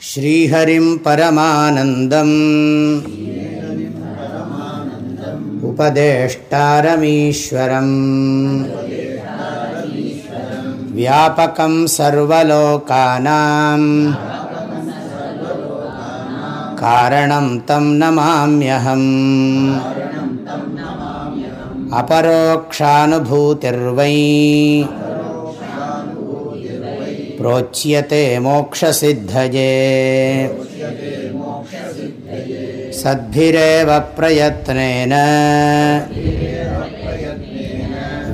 श्रीहरिं परमानन्दम् उपदेष्टारमीश्वरम् व्यापकं सर्वलोकानां कारणं तं नमाम्यहम् अपरोक्षानुभूतिर्वै प्रोच्यते मोक्षसिद्धये सद्भिरेव प्रयत्नेन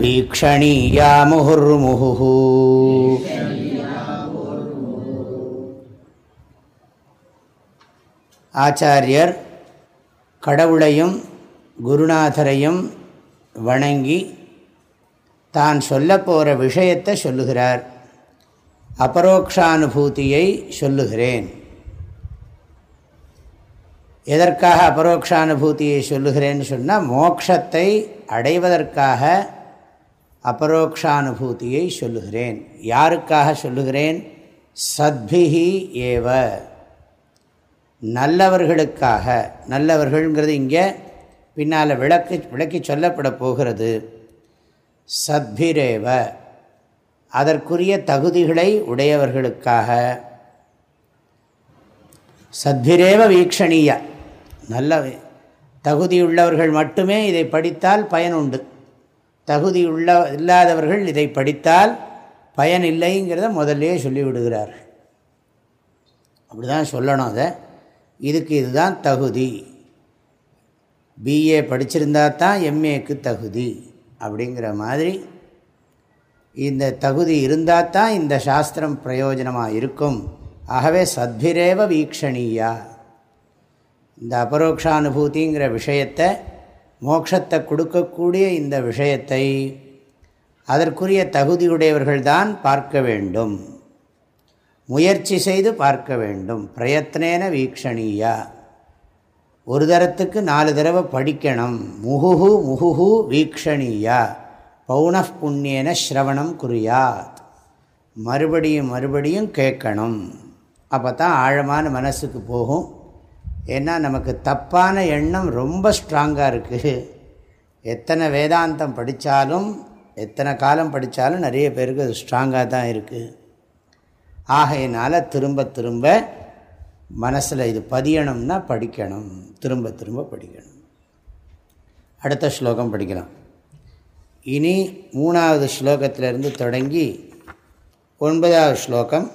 वीक्षणीया मुहुर्मुहुः ஆச்சாரியர் கடவுளையும் குருநாதரையும் வணங்கி தான் சொல்ல போகிற விஷயத்தை சொல்லுகிறார் அபரோக்ஷானுபூதியை சொல்லுகிறேன். எதற்காக அபரோக்ஷானுபூதியை சொல்லுகிறேன்னு சொன்னால் மோக்ஷத்தை அடைவதற்காக அபரோக்ஷானுபூதியை சொல்லுகிறேன். யாருக்காக சொல்லுகிறேன்? சத்பிகி ஏவ. நல்லவர்களுக்காக. நல்லவர்கள்ங்கிறது இங்கே பின்னால் விளக்கு விளக்கி சொல்லப்பட போகிறது. சத்பிரேவ. அதற்குரிய தகுதிகளை உடையவர்களுக்காக. சத்பிரேவ வீக்ஷணீய. நல்ல தகுதியுள்ளவர்கள் மட்டுமே இதை படித்தால் பயன் உண்டு. தகுதியுள்ள இல்லாதவர்கள் இதை படித்தால் பயன் இல்லைங்கிறத முதல்லே சொல்லிவிடுகிறார்கள். அப்படி தான் சொல்லணும் அதை. இதுக்கு இதுதான் தகுதி. பிஏ படிச்சிருந்தா தான் எம்ஏக்கு தகுதி. அப்படிங்கிற மாதிரி இந்த தகுதி இருந்தால் தான் இந்த சாஸ்திரம் பிரயோஜனமாக இருக்கும். ஆகவே சத்பிரேவ வீக்ஷணீயா. இந்த அபரோக்ஷானுபூதிங்கிற விஷயத்தை மோட்சத்தை கொடுக்கக்கூடிய இந்த விஷயத்தை அதற்குரிய தகுதியுடையவர்கள்தான் பார்க்க வேண்டும். முயற்சி செய்து பார்க்க வேண்டும். பிரயத்னேன வீக்ஷணீயா. ஒரு தரத்துக்கு நாலு தடவை படிக்கணும். முகுஹு முகுஹு வீக்ஷணீயா. பௌனப் புண்ணியன ஸ்ரவணம் குறியாத் மறுபடியும் மறுபடியும் கேட்கணும். அப்போ தான் ஆழமான மனசுக்கு போகும். ஏன்னா நமக்கு தப்பான எண்ணம் ரொம்ப ஸ்ட்ராங்காக இருக்குது எத்தனை வேதாந்தம் படித்தாலும் எத்தனை காலம் படித்தாலும் நிறைய பேருக்கு அது ஸ்ட்ராங்காக தான் இருக்குது ஆகையினால் திரும்ப திரும்ப மனசில் இது பதியணும்னா படிக்கணும். திரும்ப திரும்ப படிக்கணும். அடுத்த ஸ்லோகம் படிக்கலாம். இனி மூணாவது ஸ்லோகத்திலிருந்து தொடங்கி ஒன்பதாவது ஸ்லோகம்.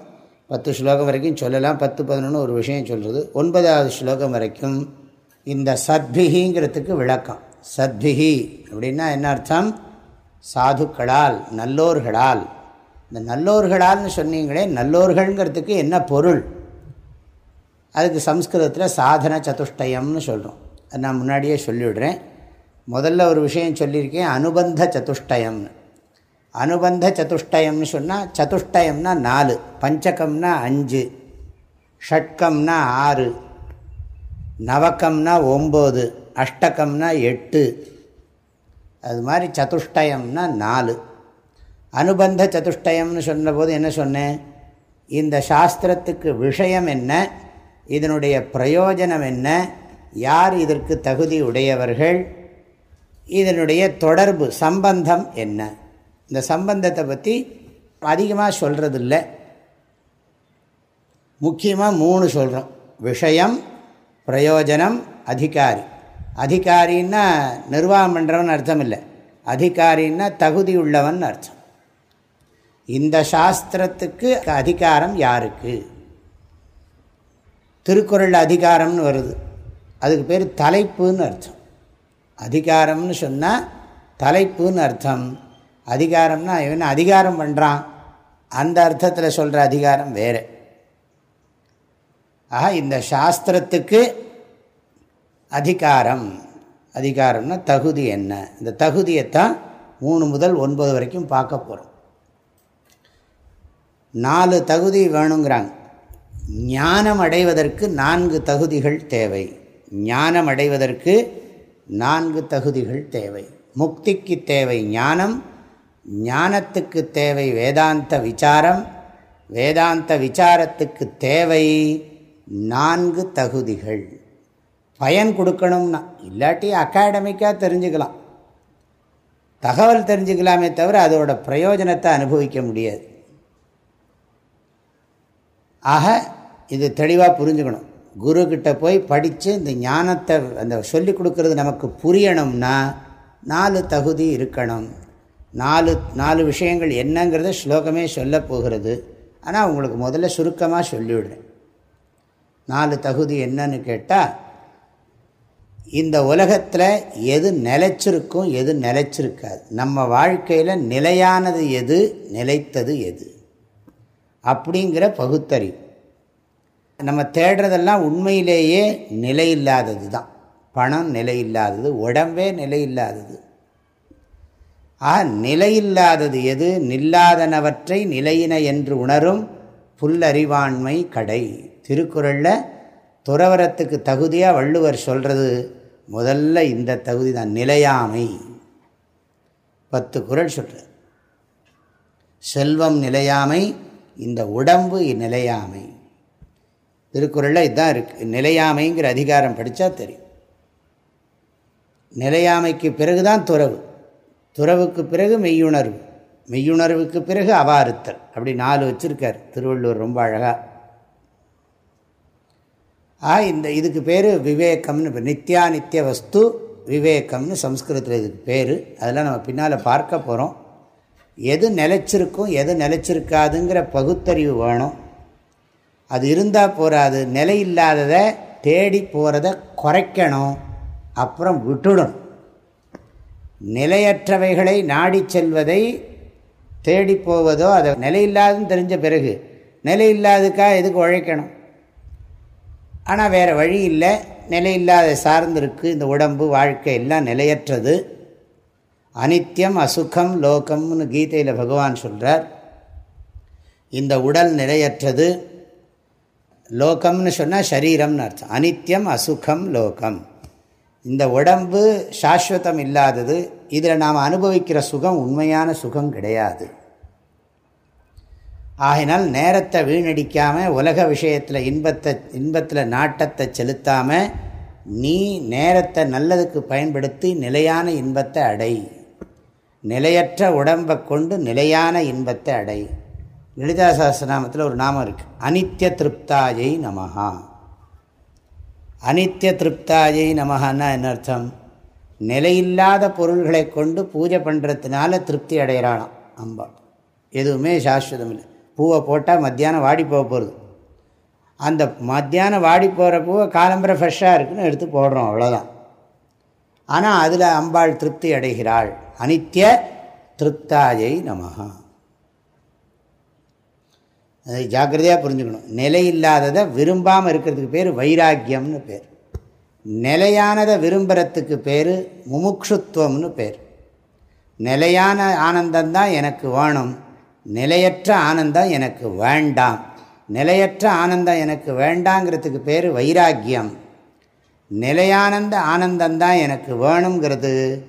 பத்து ஸ்லோகம் வரைக்கும் சொல்லலாம். பத்து பதினொன்று ஒரு விஷயம் சொல்கிறது ஒன்பதாவது ஸ்லோகம் வரைக்கும் இந்த சத்பிகிங்கிறதுக்கு விளக்கம். சத்பிகி அப்படின்னா என்ன அர்த்தம்? சாதுக்களால் நல்லோர்களால். இந்த நல்லோர்களால்னு சொன்னீங்களே நல்லோர்கள்ங்கிறதுக்கு என்ன பொருள்? அதுக்கு சம்ஸ்கிருதத்தில் சாதன சதுஷ்டயம்னு சொல்கிறோம் அது நான் முன்னாடியே சொல்லிவிடுறேன். முதல்ல ஒரு விஷயம் சொல்லியிருக்கேன் அனுபந்த சதுஷ்டயம்னு அனுபந்த சதுஷ்டயம்னு சொன்னால் சதுஷ்டயம்னா நாலு பஞ்சகம்னா அஞ்சு ஷட்கம்னா ஆறு நவக்கம்னா ஒம்பது அஷ்டகம்னா எட்டு. அது மாதிரி சதுஷ்டயம்னா நாலு. அனுபந்த சதுஷ்டயம்னு சொன்னபோது என்ன சொன்னேன்? இந்த சாஸ்திரத்துக்கு விஷயம் என்ன? இதனுடைய பிரயோஜனம் என்ன? யார் இதற்கு தகுதி உடையவர்கள்? இதனுடைய தொடர்பு சம்பந்தம் என்ன? இந்த சம்பந்தத்தை பற்றி அதிகமாக சொல்கிறதில்ல முக்கியமாக மூணு சொல்கிறோம் விஷயம் பிரயோஜனம் அதிகாரி. அதிகாரின்னா நிர்வாகம் பண்ணுறவன் அர்த்தம் இல்லை. அதிகாரின்னா தகுதி உள்ளவன் அர்த்தம். இந்த சாஸ்திரத்துக்கு அதிகாரம் யாருக்கு? திருக்குறள் அதிகாரம்னு வருது. அதுக்கு பேர் தலைப்புன்னு அர்த்தம். அதிகாரம்னு சொன்னால் தலைப்புன்னு அர்த்தம். அதிகாரம்னா இவன் அதிகாரம் பண்ணுறான் அந்த அர்த்தத்தில் சொல்கிற அதிகாரம் வேறு. ஆக இந்த சாஸ்திரத்துக்கு அதிகாரம். அதிகாரம்னா தகுதி என்ன? இந்த தகுதியைத்தான் மூணு முதல் ஒன்பது வரைக்கும் பார்க்க போகிறோம் நாலு தகுதி வேணுங்கிறாங்க. ஞானம் அடைவதற்கு நான்கு தகுதிகள் தேவை. ஞானம் அடைவதற்கு நான்கு தகுதிகள் தேவை. முக்திக்கு தேவை ஞானம் ஞானத்துக்கு தேவை வேதாந்த விசாரம் வேதாந்த விசாரத்துக்கு தேவை நான்கு தகுதிகள். பயன் கொடுக்கணும்னா இல்லாட்டி அகாடமிக்காக தெரிஞ்சுக்கலாம். தகவல் தெரிஞ்சுக்கலாமே தவிர அதோட பிரயோஜனத்தை அனுபவிக்க முடியாது. ஆக இது தெளிவாக புரிஞ்சுக்கணும். குருக்கிட்ட போய் படித்து இந்த ஞானத்தை அந்த சொல்லி கொடுக்கறது நமக்கு புரியணும்னா நாலு தகுதி இருக்கணும். நாலு நாலு விஷயங்கள் என்னங்கிறத ஸ்லோகமே சொல்ல போகிறது. ஆனால் உங்களுக்கு முதல்ல சுருக்கமாக சொல்லிவிடுறேன். நாலு தகுதி என்னன்னு கேட்டால் இந்த உலகத்தில் எது நிலைச்சிருக்கும் எது நிலைச்சிருக்காது. நம்ம வாழ்க்கையில் நிலையானது எது நிலைத்தது எது? அப்படிங்கிற பகுத்தறிவு. நம்ம தேடுறதெல்லாம் உண்மையிலேயே நிலை இல்லாதது தான். பணம் நிலை இல்லாதது உடம்பே நிலை இல்லாதது ஆ நிலையில்லாதது எது? நில்லாதனவற்றை நிலையின என்று உணரும் புல்லறிவாண்மை கடை. திருக்குறளில் துறவரத்துக்கு தகுதியாக வள்ளுவர் சொல்கிறது முதல்ல இந்த தகுதி தான் நிலையாமை. பத்து குரல் சொல்கிற செல்வம் நிலையாமை இந்த உடம்பு நிலையாமை. திருக்குறளில் இதுதான் இருக்குது நிலையாமைங்கிற அதிகாரம் படித்தா தெரியும். நிலையாமைக்கு பிறகு தான் துறவு. துறவுக்கு பிறகு மெய்யுணர்வு. மெய்யுணர்வுக்கு பிறகு அவாறுத்தல். அப்படி நாலு வச்சுருக்கார். திருவள்ளுவர் ரொம்ப அழகாக ஆ இந்த இதுக்கு பேர் விவேகம்னு நித்யா நித்திய வஸ்து விவேகம்னு சம்ஸ்கிருதத்தில் இதுக்கு பேர். அதெல்லாம் நம்ம பின்னால் பார்க்க போகிறோம் எது நிலச்சிருக்கும் எது நிலச்சிருக்காதுங்கிற பகுத்தறிவு வேணும். அது இருந்தால் போகாது நிலை இல்லாததை தேடி போகிறத குறைக்கணும். அப்புறம் விட்டுடணும். நிலையற்றவைகளை நாடி செல்வதை தேடி போவதோ அதை நிலையில்லாதுன்னு தெரிஞ்ச பிறகு நிலையில்லாதுக்காக எதுக்கு உழைக்கணும்? ஆனால் வேறு வழி இல்லை. நிலையில்லாத சார்ந்திருக்கு இந்த உடம்பு வாழ்க்கை எல்லாம் நிலையற்றது. அனித்யம் அசுகம் லோகம்னு கீதையில் பகவான் சொல்கிறார் இந்த உடல் நிலையற்றது. லோகம்னு சொன்னால் சரீரம்னு அர்த்தம். அனித்யம் அசுகம் லோகம். இந்த உடம்பு சாஸ்வதம் இல்லாதது இதில் நாம் அனுபவிக்கிற சுகம் உண்மையான சுகம் கிடையாது. ஆகினால் நேரத்தை வீணடிக்காமல் உலக விஷயத்தில் இன்பத்தை இன்பத்தில் நாட்டத்தை செலுத்தாமல் நீ நேரத்தை நல்லதுக்கு பயன்படுத்தி நிலையான இன்பத்தை அடை. நிலையற்ற உடம்பை கொண்டு நிலையான இன்பத்தை அடை. லலிதா சாஸ்திரநாமத்தில் ஒரு நாமம் இருக்குது அனித்ய திருப்தாயை நமஹா. அனித்ய திருப்தாயை நமஹான்னா என்ன அர்த்தம்? நிலையில்லாத பொருள்களை கொண்டு பூஜை பண்ணுறதுனால திருப்தி அடைகிறாளாம் அம்பாள் எதுவுமே சாஸ்வதம் இல்லை. பூவை போட்டால் மத்தியானம் வாடி போக போகிறது அந்த மத்தியானம் வாடி போகிற பூவை காலம்பரை ஃப்ரெஷ்ஷாக இருக்குன்னு எடுத்து போடுறோம் அவ்வளோதான் ஆனால் அதில் அம்பாள் திருப்தி அடைகிறாள். அனித்ய திருப்தாயை நமகா அது ஜாக்கிரதையாக புரிஞ்சுக்கணும். நிலை இல்லாததை விரும்பாமல் இருக்கிறதுக்கு பேர் வைராக்கியம்னு பேர். நிலையானதை விரும்புகிறதுக்கு பேர் முமுக்ஷுத்துவம்னு பேர். நிலையான ஆனந்தந்தான் எனக்கு வேணும். நிலையற்ற ஆனந்தம் எனக்கு வேண்டாம். நிலையற்ற ஆனந்தம் எனக்கு வேண்டாங்கிறதுக்கு பேர் வைராக்கியம். நிலையானந்த ஆனந்தந்தான் எனக்கு வேணுங்கிறது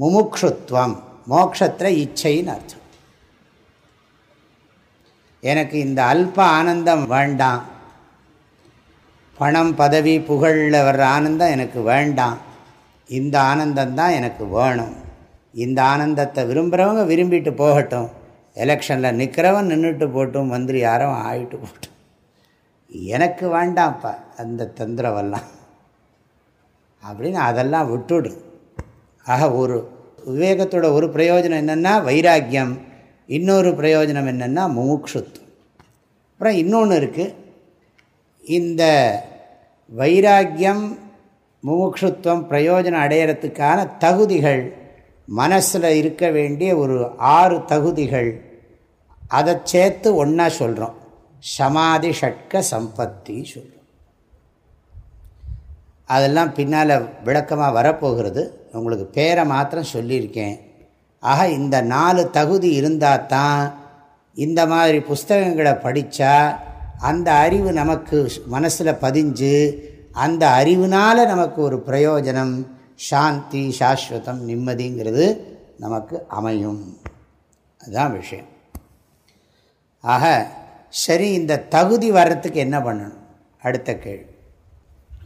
முமுக்ஷுத்வம் மோக்ஷத்தில் இச்சைன்னு அர்த்தம். எனக்கு இந்த அல்ப ஆனந்தம் வேண்டாம். பணம் பதவி புகழில் வர்ற ஆனந்தம் எனக்கு வேண்டாம். இந்த ஆனந்தந்தான் எனக்கு வேணும். இந்த ஆனந்தத்தை விரும்புகிறவங்க விரும்பிட்டு போகட்டும். எலெக்ஷனில் நிற்கிறவன் நின்றுட்டு போட்டும் மந்திரி யாரும் ஆகிட்டு போட்டும். எனக்கு வேண்டாம்ப்பா அந்த தொந்தரவெல்லாம். அப்படின்னு அதெல்லாம் விட்டுடு. ஆக ஒரு விவேகத்தோட ஒரு பிரயோஜனம் என்னென்னா வைராக்கியம். இன்னொரு பிரயோஜனம் என்னென்னா முமுக்ஷுத்துவம் அப்புறம் இன்னொன்று இருக்குது இந்த வைராக்கியம் முமுக்ஷுத்துவம் பிரயோஜனம் அடையிறதுக்கான தகுதிகள் மனசில் இருக்க வேண்டிய ஒரு ஆறு தகுதிகள் அதை சேர்த்து ஒன்றா சொல்கிறோம் சமாதி ஷட்க சம்பத்தி சொல்கிறோம் அதெல்லாம் பின்னால் விளக்கமாக வரப்போகிறது. உங்களுக்கு பேரை மாத்திரம் சொல்லியிருக்கேன். ஆக இந்த நாலு தகுதி இருந்தால் தான் இந்த மாதிரி புஸ்தகங்களை படித்தா அந்த அறிவு நமக்கு மனசில் பதிஞ்சு அந்த அறிவினால் நமக்கு ஒரு பிரயோஜனம். சாந்தி சாஸ்வதம் நிம்மதிங்கிறது நமக்கு அமையும். அதுதான் விஷயம். ஆக சரி இந்த தகுதி வர்றதுக்கு என்ன பண்ணணும்? அடுத்த கேள்வி.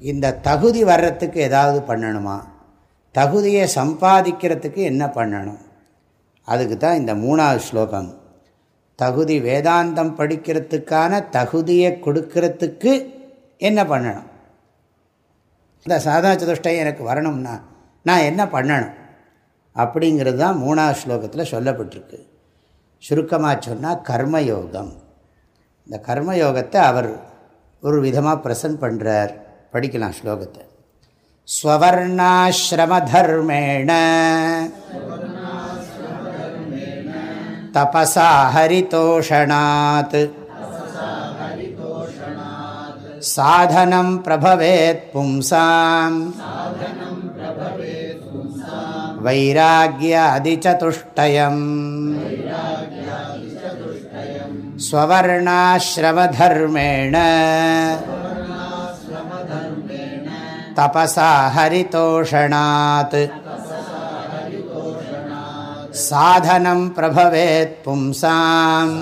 இந்த தகுதி வர்றதுக்கு ஏதாவது பண்ணணுமா? தகுதியை சம்பாதிக்கிறதுக்கு என்ன பண்ணணும்? அதுக்கு தான் இந்த மூணாவது ஸ்லோகம். தகுதி வேதாந்தம் படிக்கிறதுக்கான தகுதியை கொடுக்கறதுக்கு என்ன பண்ணணும்? இந்த சாதா சதுஷ்டயம் எனக்கு வரணும்னா நான் என்ன பண்ணணும்? அப்படிங்கிறது தான் மூணாவது ஸ்லோகத்தில் சொல்லப்பட்டிருக்கு. சுருக்கமாக சொன்னால் கர்மயோகம். இந்த கர்மயோகத்தை அவர் ஒரு விதமாக பிரசன்ட் பண்ணுறார் படிக்கலாம் ஸ்லோகத்தை. ஸ்வர்ணாசிரமதர்மேண தபசா ஹரிதோஷணாத் சாதனம் பிரபவேத் பும்சாம் வைராகியாதிச்சதுஷ்டயம் ஸ்வர்ணாசிரமதர்மேண தபசா ஹரிதோஷணாத் சாதனம் பிரபவேத் பும்சாம்.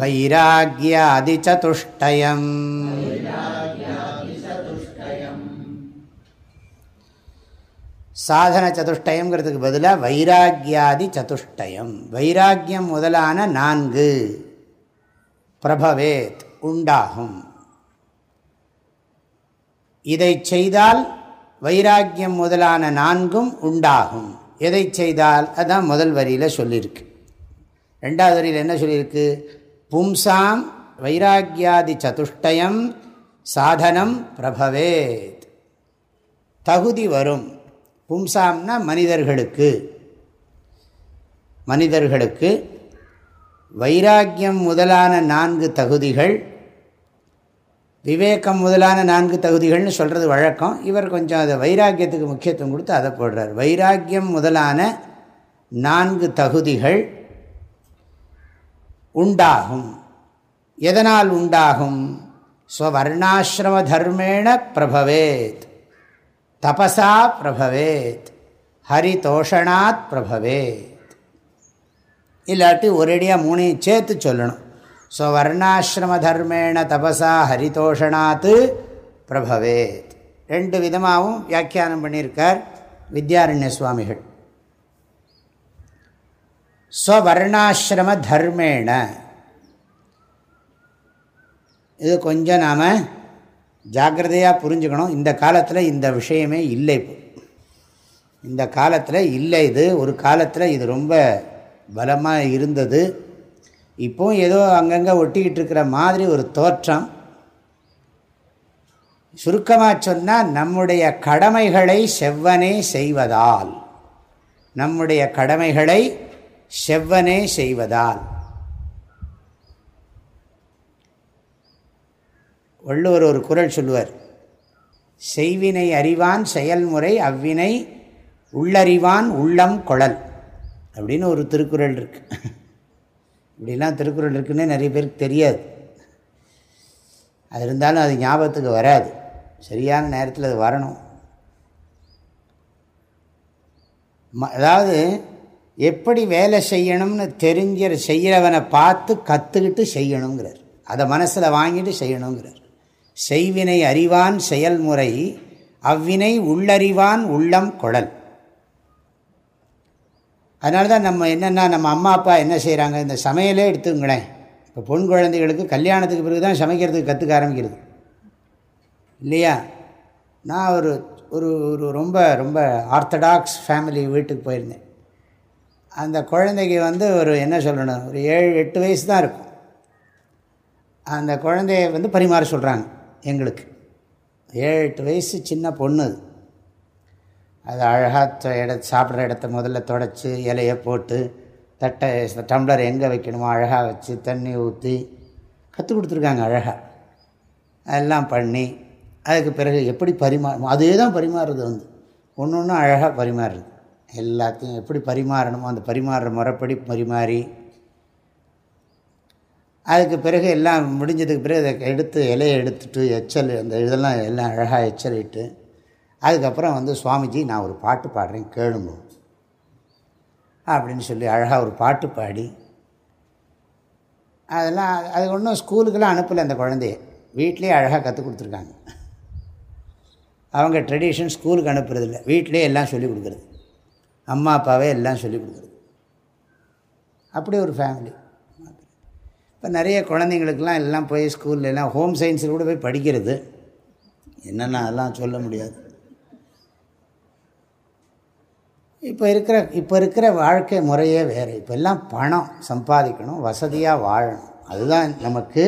வைராகியாதிச்சதுஷ்டயம் சாதன சதுஷ்டயங்கிறதுக்கு பதிலாக வைராகியாதி சதுஷ்டயம் வைராக்கியம் முதலான நான்கு பிரபவேத் உண்டாகும். இதை செய்தால் வைராக்கியம் முதலான நான்கும் உண்டாகும். எதை செய்தால்? அதான் முதல் வரியில் சொல்லியிருக்கு ரெண்டாவது வரியில் என்ன சொல்லியிருக்கு பும்சாம் வைராக்கியாதி சதுஷ்டயம் சாதனம் பிரபவேத். தகுதி வரும். பும்சாம்னா மனிதர்களுக்கு. மனிதர்களுக்கு வைராக்கியம் முதலான நான்கு தகுதிகள் விவேகம் முதலான நான்கு தகுதிகள்னு சொல்கிறது வழக்கம். இவர் கொஞ்சம் அதை வைராக்கியத்துக்கு முக்கியத்துவம் கொடுத்து அதை போடுறார். வைராக்கியம் முதலான நான்கு தகுதிகள் உண்டாகும். எதனால் உண்டாகும்? ஸ்வர்ணாசிரம தர்மேண பிரபவேத். தபசா பிரபவேத். ஹரிதோஷணாத் பிரபவேத். இல்லாட்டி ஒரேடியாக மூணையும் சேர்த்து சொல்லணும். ஸோ வர்ணாசிரம தர்மேண தபசா ஹரிதோஷணாத்து பிரபவேத். ரெண்டு விதமாகவும் வியாக்கியானம் பண்ணியிருக்கார் வித்யாரண்ய சுவாமிகள். ஸ்வர்ணாசிரம தர்மேண இது கொஞ்சம் நாம் ஜாக்கிரதையாக புரிஞ்சுக்கணும். இந்த காலத்தில் இந்த விஷயமே இல்லை இந்த காலத்தில் இல்லை இது. ஒரு காலத்தில் இது ரொம்ப பலமாக இருந்தது. இப்போவும் ஏதோ அங்கங்கே ஒட்டிக்கிட்டு இருக்கிற மாதிரி ஒரு தோற்றம். சுருக்கமாக சொன்னால் நம்முடைய கடமைகளை செவ்வனே செய்வதால். நம்முடைய கடமைகளை செவ்வனே செய்வதால். வள்ளுவர் ஒரு குரல் சொல்லுவர். செய்வினை அறிவான் செயல்முறை அவ்வினை உள்ளறிவான் உள்ளம் குழல். அப்படின்னு ஒரு திருக்குறள் இருக்குது இப்படிலாம் திருக்குறள் இருக்குன்னே நிறைய பேருக்கு தெரியாது. அது இருந்தாலும் அது ஞாபகத்துக்கு வராது. சரியான நேரத்தில் அது வரணும். அதாவது எப்படி வேலை செய்யணும்னு தெரிஞ்ச செய்கிறவனை பார்த்து கற்றுக்கிட்டு செய்யணுங்கிறார். அதை மனசில் வாங்கிட்டு செய்யணுங்கிறார். செய்வினை அறிவான் செயல்முறை அவ்வினை உள்ளறிவான் உள்ளம் குழல் அதனால தான் நம்ம என்னென்னா நம்ம அம்மா அப்பா என்ன செய்கிறாங்க இந்த சமையலே எடுத்துங்களேன் இப்போ பொன் குழந்தைகளுக்கு கல்யாணத்துக்கு பிறகு தான் சமைக்கிறதுக்கு கற்றுக்க ஆரம்பிக்கிறது. இல்லையா? நான் ஒரு ஒரு ஒரு ரொம்ப ரொம்ப ஆர்த்தடாக்ஸ் ஃபேமிலி வீட்டுக்கு போயிருந்தேன். அந்த குழந்தைக்கு வந்து ஒரு என்ன சொல்லணும் ஒரு ஏழு எட்டு வயசு தான் இருக்கும். அந்த குழந்தைய வந்து பரிமாற சொல்கிறாங்க எங்களுக்கு. ஏழு எட்டு வயசு சின்ன பொண்ணு அது. அது அழகாக இட சாப்பிட்ற இடத்த முதல்ல தொடச்சி இலையை போட்டு தட்டை டம்ளர் எங்கே வைக்கணுமோ அழகாக வச்சு தண்ணி ஊற்றி கற்றுக் கொடுத்துருக்காங்க அழகாக அதெல்லாம் பண்ணி அதுக்கு பிறகு எப்படி பரிமா அதே தான் பரிமாறுறது வந்து. ஒன்று ஒன்று அழகாக பரிமாறுறது. எல்லாத்தையும் எப்படி பரிமாறணுமோ அந்த பரிமாறுற முறைப்படி பரிமாறி அதுக்கு பிறகு எல்லாம் முடிஞ்சதுக்கு பிறகு அதை எடுத்து இலையை எடுத்துட்டு எச்சல் அந்த இதெல்லாம் எல்லாம் அழகாக எச்சலிட்டு அதுக்கப்புறம் வந்து சுவாமிஜி நான் ஒரு பாட்டு பாடுறேன் கேளுங்க. அப்படின்னு சொல்லி அழகாக ஒரு பாட்டு பாடி அதெல்லாம் அது ஒன்றும் ஸ்கூலுக்கெல்லாம் அனுப்பலை அந்த குழந்தைய. வீட்லேயே அழகாக கற்றுக் கொடுத்துருக்காங்க. அவங்க ட்ரெடிஷன் ஸ்கூலுக்கு அனுப்புறதில்ல. வீட்டிலே எல்லாம் சொல்லிக் கொடுக்குறது. அம்மா அப்பாவே எல்லாம் சொல்லிக் கொடுக்குறது. அப்படி ஒரு ஃபேமிலி இப்போ நிறைய குழந்தைங்களுக்கெல்லாம் எல்லாம் போய் ஸ்கூலில் எல்லாம் ஹோம் சயின்ஸில் கூட போய் படிக்கிறது. என்னென்ன அதெல்லாம் சொல்ல முடியாது. இப்போ இருக்கிற இப்போ இருக்கிற வாழ்க்கை முறையே வேறு. இப்போ எல்லாம் பணம் சம்பாதிக்கணும் வசதியாக வாழணும். அதுதான் நமக்கு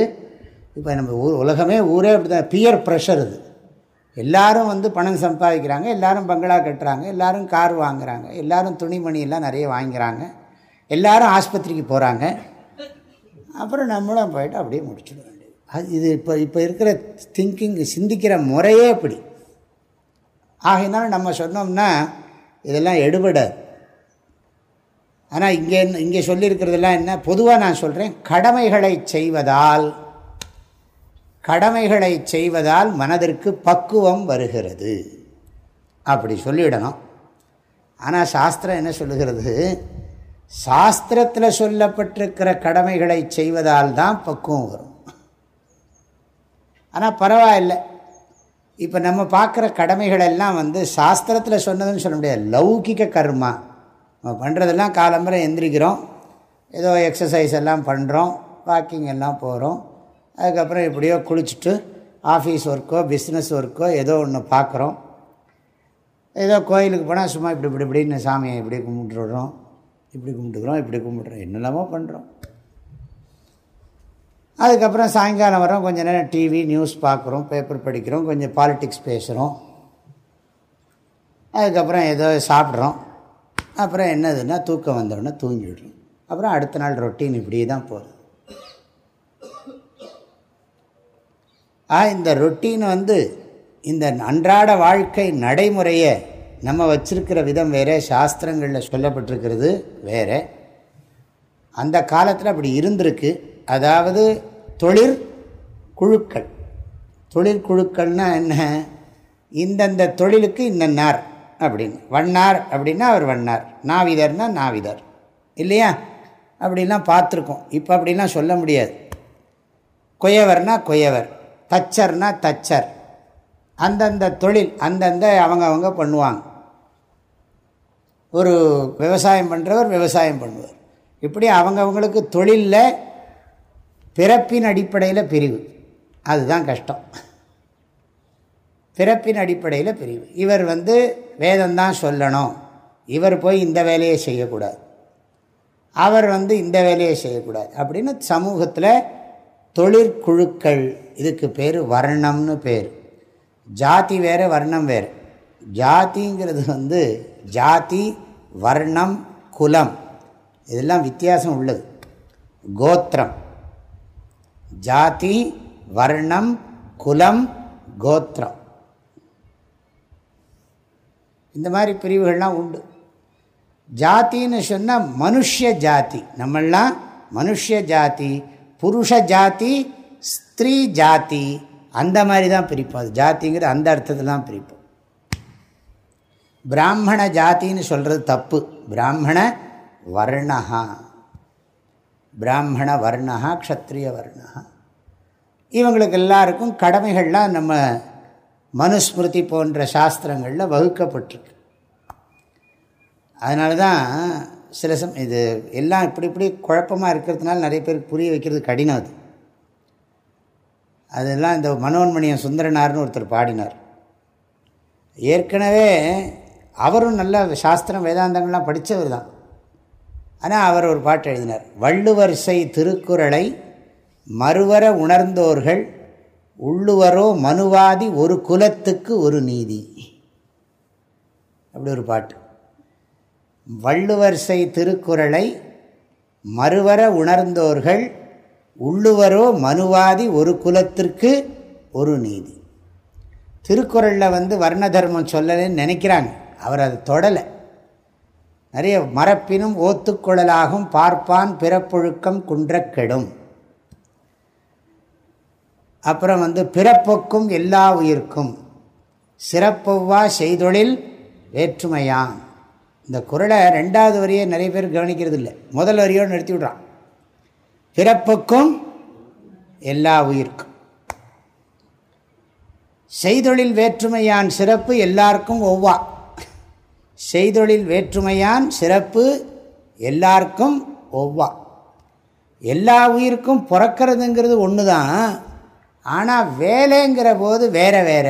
இப்போ நம்ம ஊர் உலகமே ஊரே அப்படி தான் பியர் ப்ரெஷர் இது. எல்லோரும் வந்து பணம் சம்பாதிக்கிறாங்க எல்லோரும் பங்களா கட்டுறாங்க எல்லோரும் கார் வாங்குகிறாங்க எல்லோரும் துணிமணியெல்லாம் நிறைய வாங்கிறாங்க எல்லோரும் ஆஸ்பத்திரிக்கு போகிறாங்க அப்புறம் நம்மளும் போயிட்டு அப்படியே முடிச்சுட வேண்டியது. அது இது இப்போ இப்போ இருக்கிற திங்கிங் சிந்திக்கிற முறையே அப்படி ஆகையினாலும் நம்ம சொன்னோம்னா இதெல்லாம் எடுபடாது. ஆனால் இங்கே இங்கே சொல்லியிருக்கிறதெல்லாம் என்ன? பொதுவாக நான் சொல்கிறேன் கடமைகளை செய்வதால் கடமைகளை செய்வதால் மனதிற்கு பக்குவம் வருகிறது. அப்படி சொல்லிவிடணும் ஆனால் சாஸ்திரம் என்ன சொல்லுகிறது? சாஸ்திரத்தில் சொல்லப்பட்டிருக்கிற கடமைகளை செய்வதால் தான் பக்குவம் வரும். ஆனால் பரவாயில்லை. இப்போ நம்ம பார்க்குற கடமைகள் எல்லாம் வந்து சாஸ்திரத்தில் சொன்னதுன்னு சொல்ல முடியாது. லௌகிக கர்மா. நம்ம பண்ணுறதெல்லாம் காலம்பரை எந்திரிக்கிறோம். ஏதோ எக்ஸசைஸ் எல்லாம் பண்ணுறோம் வாக்கிங் எல்லாம் போகிறோம் அதுக்கப்புறம் எப்படியோ குளிச்சுட்டு ஆஃபீஸ் ஒர்க்கோ பிஸ்னஸ் ஒர்க்கோ ஏதோ ஒன்று பார்க்குறோம். ஏதோ கோயிலுக்கு போனால் சும்மா இப்படி இப்படி இப்படின்னு சாமியை இப்படி கும்பிட்டுறோம் இப்படி கும்பிட்டுக்கிறோம் இப்படி கும்பிட்றோம் என்னெல்லாமோ பண்ணுறோம் அதுக்கப்புறம் சாயங்காலம் வரோம் கொஞ்சம் நேரம் டிவி நியூஸ் பார்க்குறோம் பேப்பர் படிக்கிறோம் கொஞ்சம் பாலிட்டிக்ஸ் பேசுகிறோம் அதுக்கப்புறம் ஏதோ சாப்பிட்றோம். அப்புறம் என்னதுன்னா தூக்கம் வந்தோடனே தூங்கிவிடுறோம் அப்புறம் அடுத்த நாள் ரொட்டீன் இப்படி தான் போகுது. ஆ இந்த ரொட்டீன் வந்து இந்த அன்றாட வாழ்க்கை நடைமுறையை நம்ம வச்சிருக்கிற விதம் வேறு சாஸ்திரங்களில் சொல்லப்பட்டிருக்கிறது வேறு. அந்த காலத்தில் அப்படி இருந்திருக்கு. அதாவது தொழிற் குழுக்கள். தொழிற்குழுக்கள்னால் என்ன? இந்தந்த தொழிலுக்கு இன்னன்னார் அப்படின்னு. வண்ணார் அப்படின்னா அவர் வண்ணார். நாவிதர்னா நாவிதர். இல்லையா? அப்படிலாம் பார்த்துருக்கோம். இப்போ அப்படிலாம் சொல்ல முடியாது. கொயவர்னா கொயவர். தச்சர்னா தச்சர். அந்தந்த தொழில் அந்தந்த அவங்க அவங்க பண்ணுவாங்க. ஒரு விவசாயம் பண்ணுறவர் விவசாயம் பண்ணுவார். இப்படி அவங்கவுங்களுக்கு தொழிலில் பிறப்பின் அடிப்படையில் பிரிவு. அதுதான் கஷ்டம். பிறப்பின் அடிப்படையில் பிரிவு. இவர் வந்து வேதம்தான் சொல்லணும். இவர் போய் இந்த வேலையை செய்யக்கூடாது. அவர் வந்து இந்த வேலையை செய்யக்கூடாது. அப்படின்னு சமூகத்தில் தொழிற்குழுக்கள் இதுக்கு பேர் வர்ணம்னு பேர். ஜாதி வேறு வர்ணம் வேறு. ஜாதிங்கிறது வந்து ஜாதி வர்ணம் குலம். இதெல்லாம் வித்தியாசம் உள்ளது. கோத்திரம். ஜாதி வர்ணம் குலம் கோத்திரம். இந்த மாதிரி பிரிவுகள்லாம் உண்டு. ஜாத்தின்னு சொன்னால் மனுஷ ஜாதி. நம்மளாம் மனுஷ ஜாதி புருஷ ஜாதி ஸ்திரீ ஜாதி. அந்த மாதிரி தான் பிரிப்போம். அது ஜாத்திங்கிறது அந்த அர்த்தத்தில் தான் பிரிப்போம். பிராமண ஜாத்தின்னு சொல்கிறது தப்பு. பிராமண வர்ணகா பிராமண வர்ணகா க்ஷத்ரிய வர்ணகா இவங்களுக்கு எல்லாருக்கும் கடமைகள்லாம் நம்ம மனுஸ்மிருதி போன்ற சாஸ்திரங்களில் வகுக்கப்பட்டிருக்கு. அதனால தான் சில சம் இது எல்லாம் இப்படி இப்படி குழப்பமாக இருக்கிறதுனால நிறைய பேருக்கு புரிய வைக்கிறது கடினம் அது. அதெல்லாம் இந்த மனோன்மணியம் சுந்தரனார்னு ஒருத்தர் பாடினார். ஏற்கனவே அவரும் நல்ல சாஸ்திரம் வேதாந்தங்கள்லாம் படித்தவர் தான். ஆனால் அவர் ஒரு பாட்டு எழுதினார் வள்ளுவரிசை திருக்குறளை மறுவர உணர்ந்தோர்கள் உள்ளுவரோ மனுவாதி ஒரு குலத்துக்கு ஒரு நீதி. அப்படி ஒரு பாட்டு. வள்ளுவரிசை திருக்குறளை மறுவர உணர்ந்தோர்கள் உள்ளுவரோ மனுவாதி ஒரு குலத்திற்கு ஒரு நீதி. திருக்குறளில் வந்து வர்ண தர்மம் சொல்லலைன்னு நினைக்கிறாங்க. அவர் அதை தொடலை. நிறைய மரப்பினும் ஓத்துக்குழலாகும் பார்ப்பான் பிறப்பொழுக்கம் குன்றக்கெடும். அப்புறம் வந்து பிறப்புக்கும் எல்லா உயிர்க்கும். சிறப்பவ்வா செய்தொழில் வேற்றுமையான் இந்த குரலை ரெண்டாவது வரியை நிறைய பேர் கவனிக்கிறது இல்லை முதல் வரியோடு நிறுத்தி விடுறான் பிறப்புக்கும் எல்லா உயிர்க்கும். செய்தொழில் வேற்றுமையான் சிறப்பு எல்லாருக்கும் ஒவ்வா. செய்தொழில் வேற்றுமையான் சிறப்பு எல்லாருக்கும் ஒவ்வா. எல்லா உயிருக்கும் பிறக்கிறதுங்கிறது ஒன்று தான் ஆனால் வேலைங்கிற போது வேற வேற.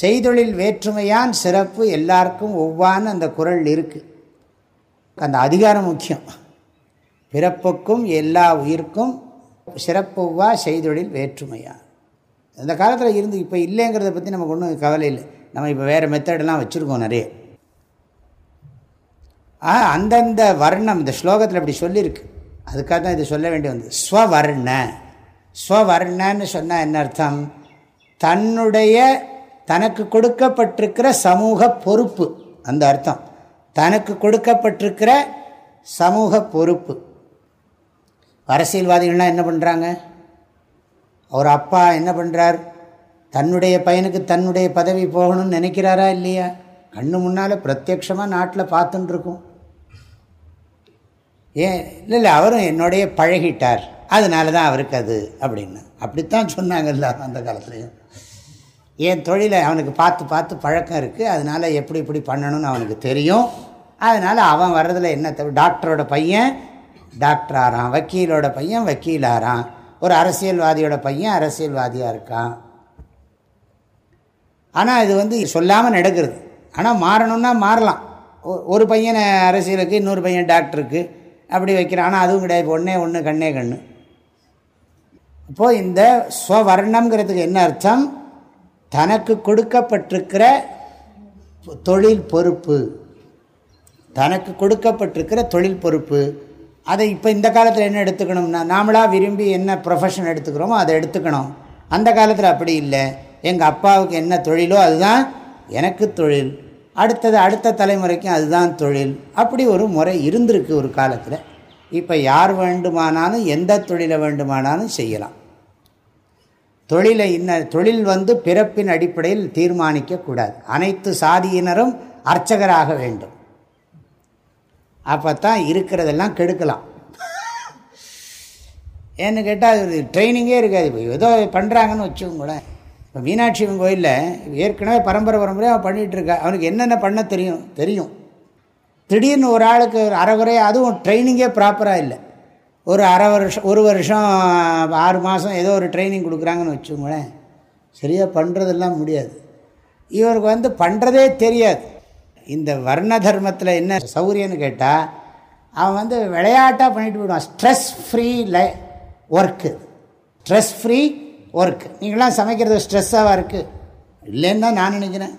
செய்தொழில் வேற்றுமையான் சிறப்பு எல்லாருக்கும் ஒவ்வான்னு அந்த குரல் இருக்குது அந்த அதிகாரம் முக்கியம். பிறப்புக்கும் எல்லா உயிருக்கும் சிறப்புவா செய்தொழில் வேற்றுமையான். அந்த காலத்தில் இருந்து இப்போ இல்லைங்கிறத பற்றி நமக்கு ஒன்றும் கவலை இல்லை. நம்ம இப்போ வேறு மெத்தடெல்லாம் வச்சுருக்கோம் நிறைய. ஆ அந்தந்த வர்ணம் இந்த ஸ்லோகத்தில் இப்படி சொல்லியிருக்கு அதுக்காக தான் இது சொல்ல வேண்டி வந்தது. ஸ்வவர்ண. ஸ்வவர்ணன்னு சொன்னால் என்ன அர்த்தம்? தன்னுடைய தனக்கு கொடுக்கப்பட்டிருக்கிற சமூக பொறுப்பு. அந்த அர்த்தம். தனக்கு கொடுக்கப்பட்டிருக்கிற சமூக பொறுப்பு. அரசியல்வாதிகள்லாம் என்ன பண்ணுறாங்க அவர் அப்பா என்ன பண்ணுறார் தன்னுடைய பையனுக்கு தன்னுடைய பதவி போகணும்னு நினைக்கிறாரா இல்லையா? கண்ணு முன்னால் பிரத்யக்ஷமாக நாட்டில் பார்த்துட்டுருக்கும் ஏன்? இல்லை இல்லை அவரும் என்னுடைய பழகிட்டார். அதனால தான் அவருக்கு அது அப்படின்னு. அப்படித்தான் சொன்னாங்க எல்லாரும் அந்த காலத்துலேயும். என் தொழிலை அவனுக்கு பார்த்து பார்த்து பழக்கம் இருக்குது அதனால் எப்படி இப்படி பண்ணணும்னு அவனுக்கு தெரியும். அதனால் அவன் வர்றதில் என்ன தவிர டாக்டரோட பையன் டாக்டர் வக்கீலோட பையன் வக்கீல் ஒரு அரசியல்வாதியோட பையன் அரசியல்வாதியாக இருக்கான். ஆனால் இது வந்து சொல்லாமல் நடக்கிறது. ஆனால் மாறணும்னா மாறலாம். ஒரு பையனை அரசியலுக்கு இன்னொரு பையன் டாக்டருக்கு அப்படி வைக்கிறான் ஆனால் அதுவும் கிடையாது. ஒன்றே ஒன்று கண்ணே கண்ணு. இப்போது இந்த ஸ்வவர்ணம்ங்கிறதுக்கு என்ன அர்த்தம்? தனக்கு கொடுக்கப்பட்டிருக்கிற தொழில் பொறுப்பு. தனக்கு கொடுக்கப்பட்டிருக்கிற தொழில் பொறுப்பு. அதை இப்போ இந்த காலத்தில் என்ன எடுத்துக்கணும்னா நாமளாக விரும்பி என்ன ப்ரொஃபஷன் எடுத்துக்கிறோமோ அதை எடுத்துக்கணும். அந்த காலத்தில் அப்படி இல்லை. எங்கள் அப்பாவுக்கு என்ன தொழிலோ அதுதான் எனக்கு தொழில். அடுத்தது அடுத்த தலைமுறைக்கும் அதுதான் தொழில். அப்படி ஒரு முறை இருந்திருக்கு ஒரு காலத்தில். இப்போ யார் வேண்டுமானாலும் எந்த தொழிலை வேண்டுமானாலும் செய்யலாம். தொழிலை இன்ன தொழில் வந்து பிறப்பின் அடிப்படையில் தீர்மானிக்கக்கூடாது அனைத்து சாதியினரும் அர்ச்சகராக வேண்டும். அப்போ தான் இருக்கிறதெல்லாம் கெடுக்கலாம். ஏன்னு கேட்டால் அது ட்ரைனிங்கே இருக்காது. இப்போ ஏதோ பண்ணுறாங்கன்னு வச்சுக்கோங்களேன். இப்போ மீனாட்சி கோயிலில் ஏற்கனவே பரம்பரை பரம்பரையாக பண்ணிகிட்டு பண்ணிகிட்ருக்கா அவனுக்கு என்னென்ன பண்ண தெரியும்? தெரியும். திடீர்னு ஒரு ஆளுக்கு அரைகுறை அதுவும் ட்ரைனிங்கே ப்ராப்பராக இல்லை. ஒரு அரை வருஷம் ஒரு வருஷம் ஆறு மாதம் ஏதோ ஒரு ட்ரைனிங் கொடுக்குறாங்கன்னு வச்சுக்கோங்களேன். சரியாக பண்ணுறதெல்லாம் முடியாது. இவருக்கு வந்து பண்ணுறதே தெரியாது. இந்த வர்ண தர்மத்தில் என்ன சௌரியன்னு கேட்டால் அவன் வந்து விளையாட்டாக பண்ணிட்டு போயிடுவான். Stress free life work stress free work நீங்களாம் சமைக்கிறது ஸ்ட்ரெஸ்ஸாக இருக்குது இல்லைன்னு தான் நான் நினைக்கிறேன்.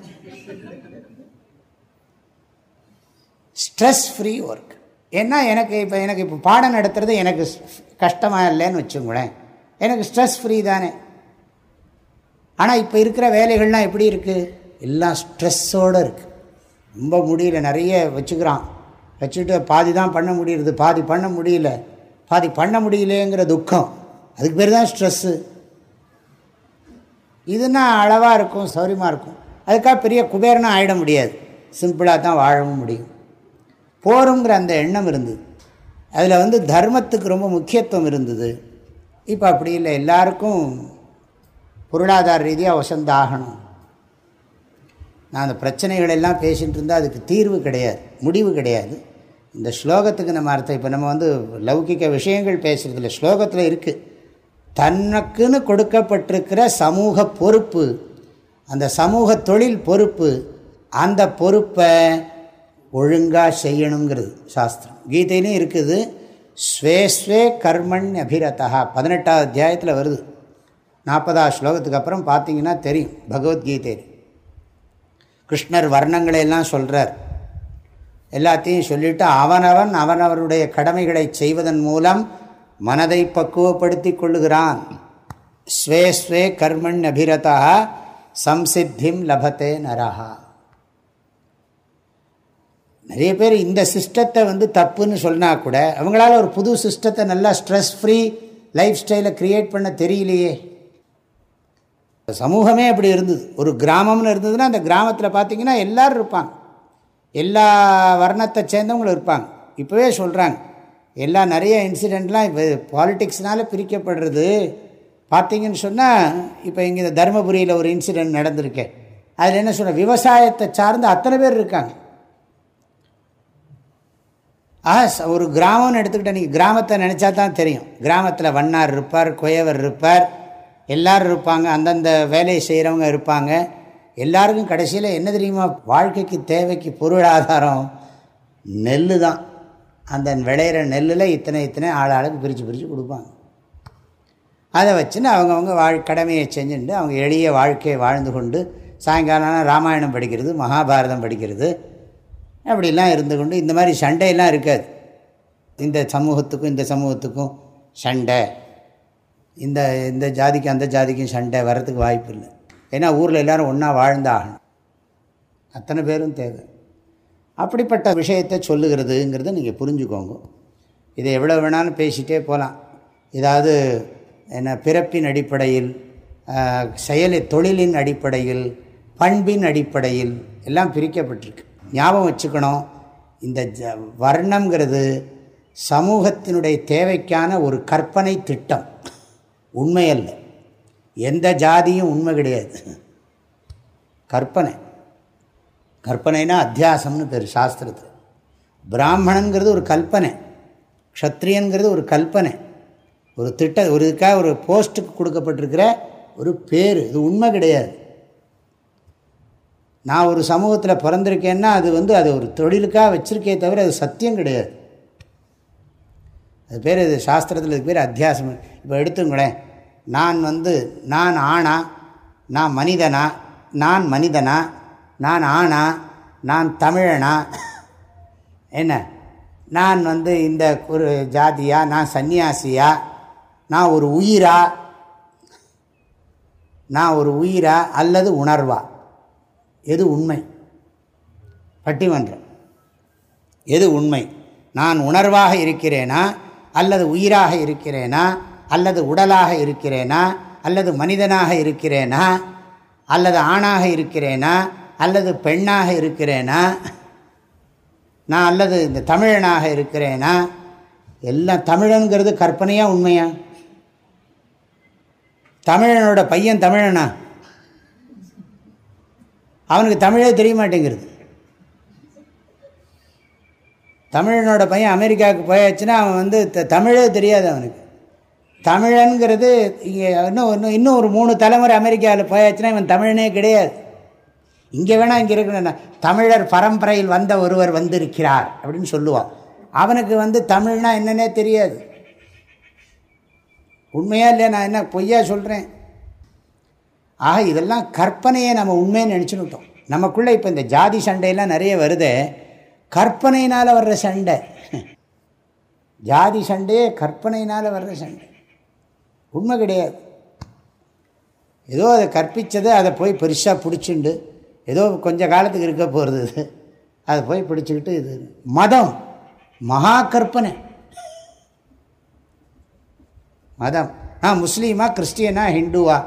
ஸ்ட்ரெஸ் ஃப்ரீ ஒர்க் ஏன்னா எனக்கு இப்போ எனக்கு இப்போ பாடம் நடத்துறது எனக்கு கஷ்டமாக இல்லைன்னு வச்சுங்களேன் எனக்கு ஸ்ட்ரெஸ் ஃப்ரீ தானே. ஆனால் இப்போ இருக்கிற வேலைகள்லாம் எப்படி இருக்குது எல்லாம் ஸ்ட்ரெஸ்ஸோடு இருக்குது ரொம்ப முடியல. நிறைய வச்சுக்கிறான். வச்சுட்டு பாதி தான் பண்ண முடியுறது. பாதி பண்ண முடியல. பாதி பண்ண முடியலேங்கிற துக்கம். அதுக்கு பேர் தான் ஸ்ட்ரெஸ்ஸு இதுனா அளவாக இருக்கும் சௌரியமாக இருக்கும். அதுக்காக பெரிய குபேரனாக ஆகிட முடியாது. சிம்பிளாக தான் வாழவும் முடியும். போருங்கிற அந்த எண்ணம் இருந்தது. அதில் வந்து தர்மத்துக்கு ரொம்ப முக்கியத்துவம் இருந்தது. இப்போ அப்படி இல்லை. எல்லாருக்கும் பொருளாதார ரீதியாக வசந்தாகணும் நான் அந்த பிரச்சனைகள் எல்லாம் பேசிகிட்டு இருந்தால் அதுக்கு தீர்வு கிடையாது. முடிவு கிடையாது. இந்த ஸ்லோகத்துக்கு நம்ம அர்த்தம். இப்போ நம்ம வந்து லௌகிக்க விஷயங்கள் பேசுகிறதில்ல ஸ்லோகத்தில் இருக்குது தனக்குன்னு கொடுக்கப்பட்டிருக்கிற சமூக பொறுப்பு அந்த சமூக தொழில் பொறுப்பு அந்த பொறுப்பை ஒழுங்காக செய்யணுங்கிறது சாஸ்திரம். கீதையிலையும் இருக்குது ஸ்வேஸ்வே கர்மண் அபிரதா. பதினெட்டாவது அத்தியாயத்தில் வருது. நாற்பதாவது ஸ்லோகத்துக்கு அப்புறம் பார்த்தீங்கன்னா தெரியும் பகவத்கீதையில். கிருஷ்ணர் வர்ணங்களை எல்லாம் சொல்கிறார் எல்லாத்தையும் சொல்லிவிட்டு அவனவன் அவனவருடைய கடமைகளை செய்வதன் மூலம் மனதை பக்குவப்படுத்தி கொள்ளுகிறான். Sway sway கர்மண் அபிரதா சம்சித்திம் லபத்தே நரஹா. நிறைய பேர் இந்த சிஸ்டத்தை வந்து தப்புன்னு சொன்னால் கூட அவங்களால ஒரு புது சிஸ்டத்தை நல்லா ஸ்ட்ரெஸ் ஃப்ரீ லைஃப் ஸ்டைலை க்ரியேட் பண்ண தெரியலையே. சமூகமே அப்படி இருந்தது. ஒரு கிராமம்னு இருந்ததுன்னா அந்த கிராமத்தில் பார்த்திங்கன்னா எல்லோரும் இருப்பாங்க. எல்லா வர்ணத்தை சேர்ந்தவங்களும் இருப்பாங்க. இப்போவே சொல்கிறாங்க எல்லா நிறைய இன்சிடெண்ட்லாம் இப்போ பாலிட்டிக்ஸ்னால பிரிக்கப்படுறது. பார்த்தீங்கன்னு சொன்னால் இப்போ இங்கே இந்த தருமபுரியில் ஒரு இன்சிடெண்ட் நடந்திருக்கேன் அதில் என்ன சொல்கிற விவசாயத்தை சார்ந்து அத்தனை பேர் இருக்காங்க. ஆஹா ஒரு கிராமம்னு எடுத்துக்கிட்டால் நீங்கள் கிராமத்தை நினச்சா தான் தெரியும். கிராமத்தில் வண்ணார் இருப்பார் குயவர் இருப்பார். எல்லோரும் இருப்பாங்க அந்தந்த வேலையை செய்கிறவங்க இருப்பாங்க. எல்லாருக்கும் கடைசியில் என்ன தெரியுமா? வாழ்க்கைக்கு தேவைக்கு பொருளாதாரம் நெல் தான். அந்த விளையிற நெல்லில் இத்தனை இத்தனை ஆள் பிரித்து பிரித்து கொடுப்பாங்க. அதை வச்சுன்னு அவங்கவுங்க வாழ் கடமையை செஞ்சுட்டு அவங்க எளிய வாழ்க்கையை வாழ்ந்து கொண்டு சாயங்காலம் ராமாயணம் படிக்கிறது மகாபாரதம் படிக்கிறது அப்படிலாம் இருந்து கொண்டு இந்த மாதிரி சண்டையெல்லாம் இருக்காது. இந்த சமூகத்துக்கும் இந்த சமூகத்துக்கும் சண்டை. இந்த இந்த ஜாதிக்கும் அந்த ஜாதிக்கும் சண்டை வர்றதுக்கு வாய்ப்பு இல்லை. ஏன்னா ஊரில் எல்லோரும் ஒன்றா வாழ்ந்தாகணும். அத்தனை பேரும் தேவை. அப்படிப்பட்ட விஷயத்தை சொல்லுகிறதுங்கிறத நீங்கள் புரிஞ்சுக்கோங்க. இதை எவ்வளோ வேணாலும் பேசிகிட்டே போகலாம் ஏதாவது என்ன பிறப்பின் அடிப்படையில் செயலி தொழிலின் அடிப்படையில் பண்பின் அடிப்படையில் எல்லாம் பிரிக்கப்பட்டிருக்கு. ஞாபகம் வச்சுக்கணும் இந்த ஜ வர்ணங்கிறது சமூகத்தினுடைய தேவைக்கான ஒரு கற்பனை திட்டம். உண்மையல்ல. எந்த ஜாதியும் உண்மை கிடையாது. கற்பனை. கற்பனைனா அத்தியாசம்னு பேர் சாஸ்திரத்தில். பிராமணங்கிறது ஒரு கல்பனை. க்ஷத்ரியங்கிறது ஒரு கல்பனை. ஒரு திட்ட ஒரு இதுக்காக ஒரு போஸ்ட்டுக்கு கொடுக்கப்பட்டிருக்கிற ஒரு பேர். இது உண்மை கிடையாது. நான் ஒரு சமூகத்தில் பிறந்திருக்கேன்னா அது வந்து அது ஒரு தொழிலுக்காக வச்சுருக்கே தவிர அது சத்தியம் கிடையாது. அது பேர் இது சாஸ்திரத்தில் இது பேர் அத்தியாசம். இப்போ எடுத்துங்களேன். நான் வந்து நான் ஆணா நான் மனிதனா நான் மனிதனா நான் ஆனா நான் தமிழனா? என்ன? நான் வந்து இந்த ஒரு ஜாதியா? நான் சன்னியாசியா? நான் ஒரு உயிரா? நான் ஒரு உயிரா அல்லது உணர்வா? எது உண்மை? பட்டிமன்றம். எது உண்மை? நான் உணர்வாக இருக்கிறேனா? அல்லது உயிராக இருக்கிறேனா? அல்லது உடலாக இருக்கிறேனா? அல்லது மனிதனாக இருக்கிறேனா? அல்லது ஆணாக இருக்கிறேனா? அல்லது பெண்ணாக இருக்கிறேனா? நான் அல்லது இந்த தமிழனாக இருக்கிறேனா? எல்லாம் தமிழனுங்கிறது கற்பனையாக உண்மையா? தமிழனோட பையன் தமிழனா? அவனுக்கு தமிழே தெரிய மாட்டேங்கிறது தமிழனோட பையன் அமெரிக்காவுக்கு போயாச்சுன்னா அவன் வந்து தமிழே தெரியாது அவனுக்கு. தமிழனுங்கிறது இங்கே இன்னும் இன்னும் இன்னும் ஒரு மூணு தலைமுறை அமெரிக்காவில் போயாச்சுன்னா இவன் தமிழனே கிடையாது. இங்கே வேணால் இங்கே இருக்கணும் தமிழர் பரம்பரையில் வந்த ஒருவர் வந்திருக்கிறார் அப்படின்னு சொல்லுவான். அவனுக்கு வந்து தமிழ்னா என்னன்னே தெரியாது. உண்மையாக இல்லையா? நான் என்ன பொய்யா சொல்கிறேன் ஆக இதெல்லாம் கற்பனையை நம்ம உண்மையை நினச்சுன்னுட்டோம் நமக்குள்ளே இப்போ இந்த ஜாதி சண்டையெல்லாம் நிறைய வருது. கற்பனையினால் வர்ற சண்டை. ஜாதி சண்டையே கற்பனையினால் வர்ற சண்டை. உண்மை கிடையாது. ஏதோ அதை கற்பித்தது அதை போய் பெருசாக பிடிச்சிண்டு ஏதோ கொஞ்சம் காலத்துக்கு இருக்க போகிறது அதை போய் பிடிச்சிக்கிட்டு இது மதம். மகா கற்பனை மதம். ஆ முஸ்லீமா கிறிஸ்டியனா ஹிந்துவா?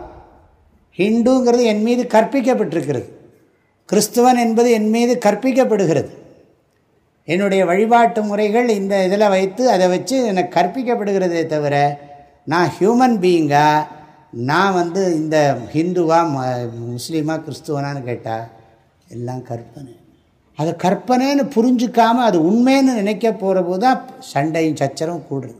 ஹிந்துங்கிறது என் மீது கற்பிக்கப்பட்டிருக்கிறது. கிறிஸ்துவன் என்பது என் மீது கற்பிக்கப்படுகிறது. என்னுடைய வழிபாட்டு முறைகள் இந்த இதில் வைத்து அதை வச்சு எனக்கு கற்பிக்கப்படுகிறதே தவிர நான் ஹியூமன் பீயிங்காக நான் வந்து இந்த ஹிந்துவா முஸ்லீமா கிறிஸ்துவனான்னு கேட்டால் எல்லாம் கற்பனை. அது கற்பனைன்னு புரிஞ்சுக்காமல் அது உண்மைன்னு நினைக்க போகிற போது தான் சண்டையும் சச்சரவும் கூடுறது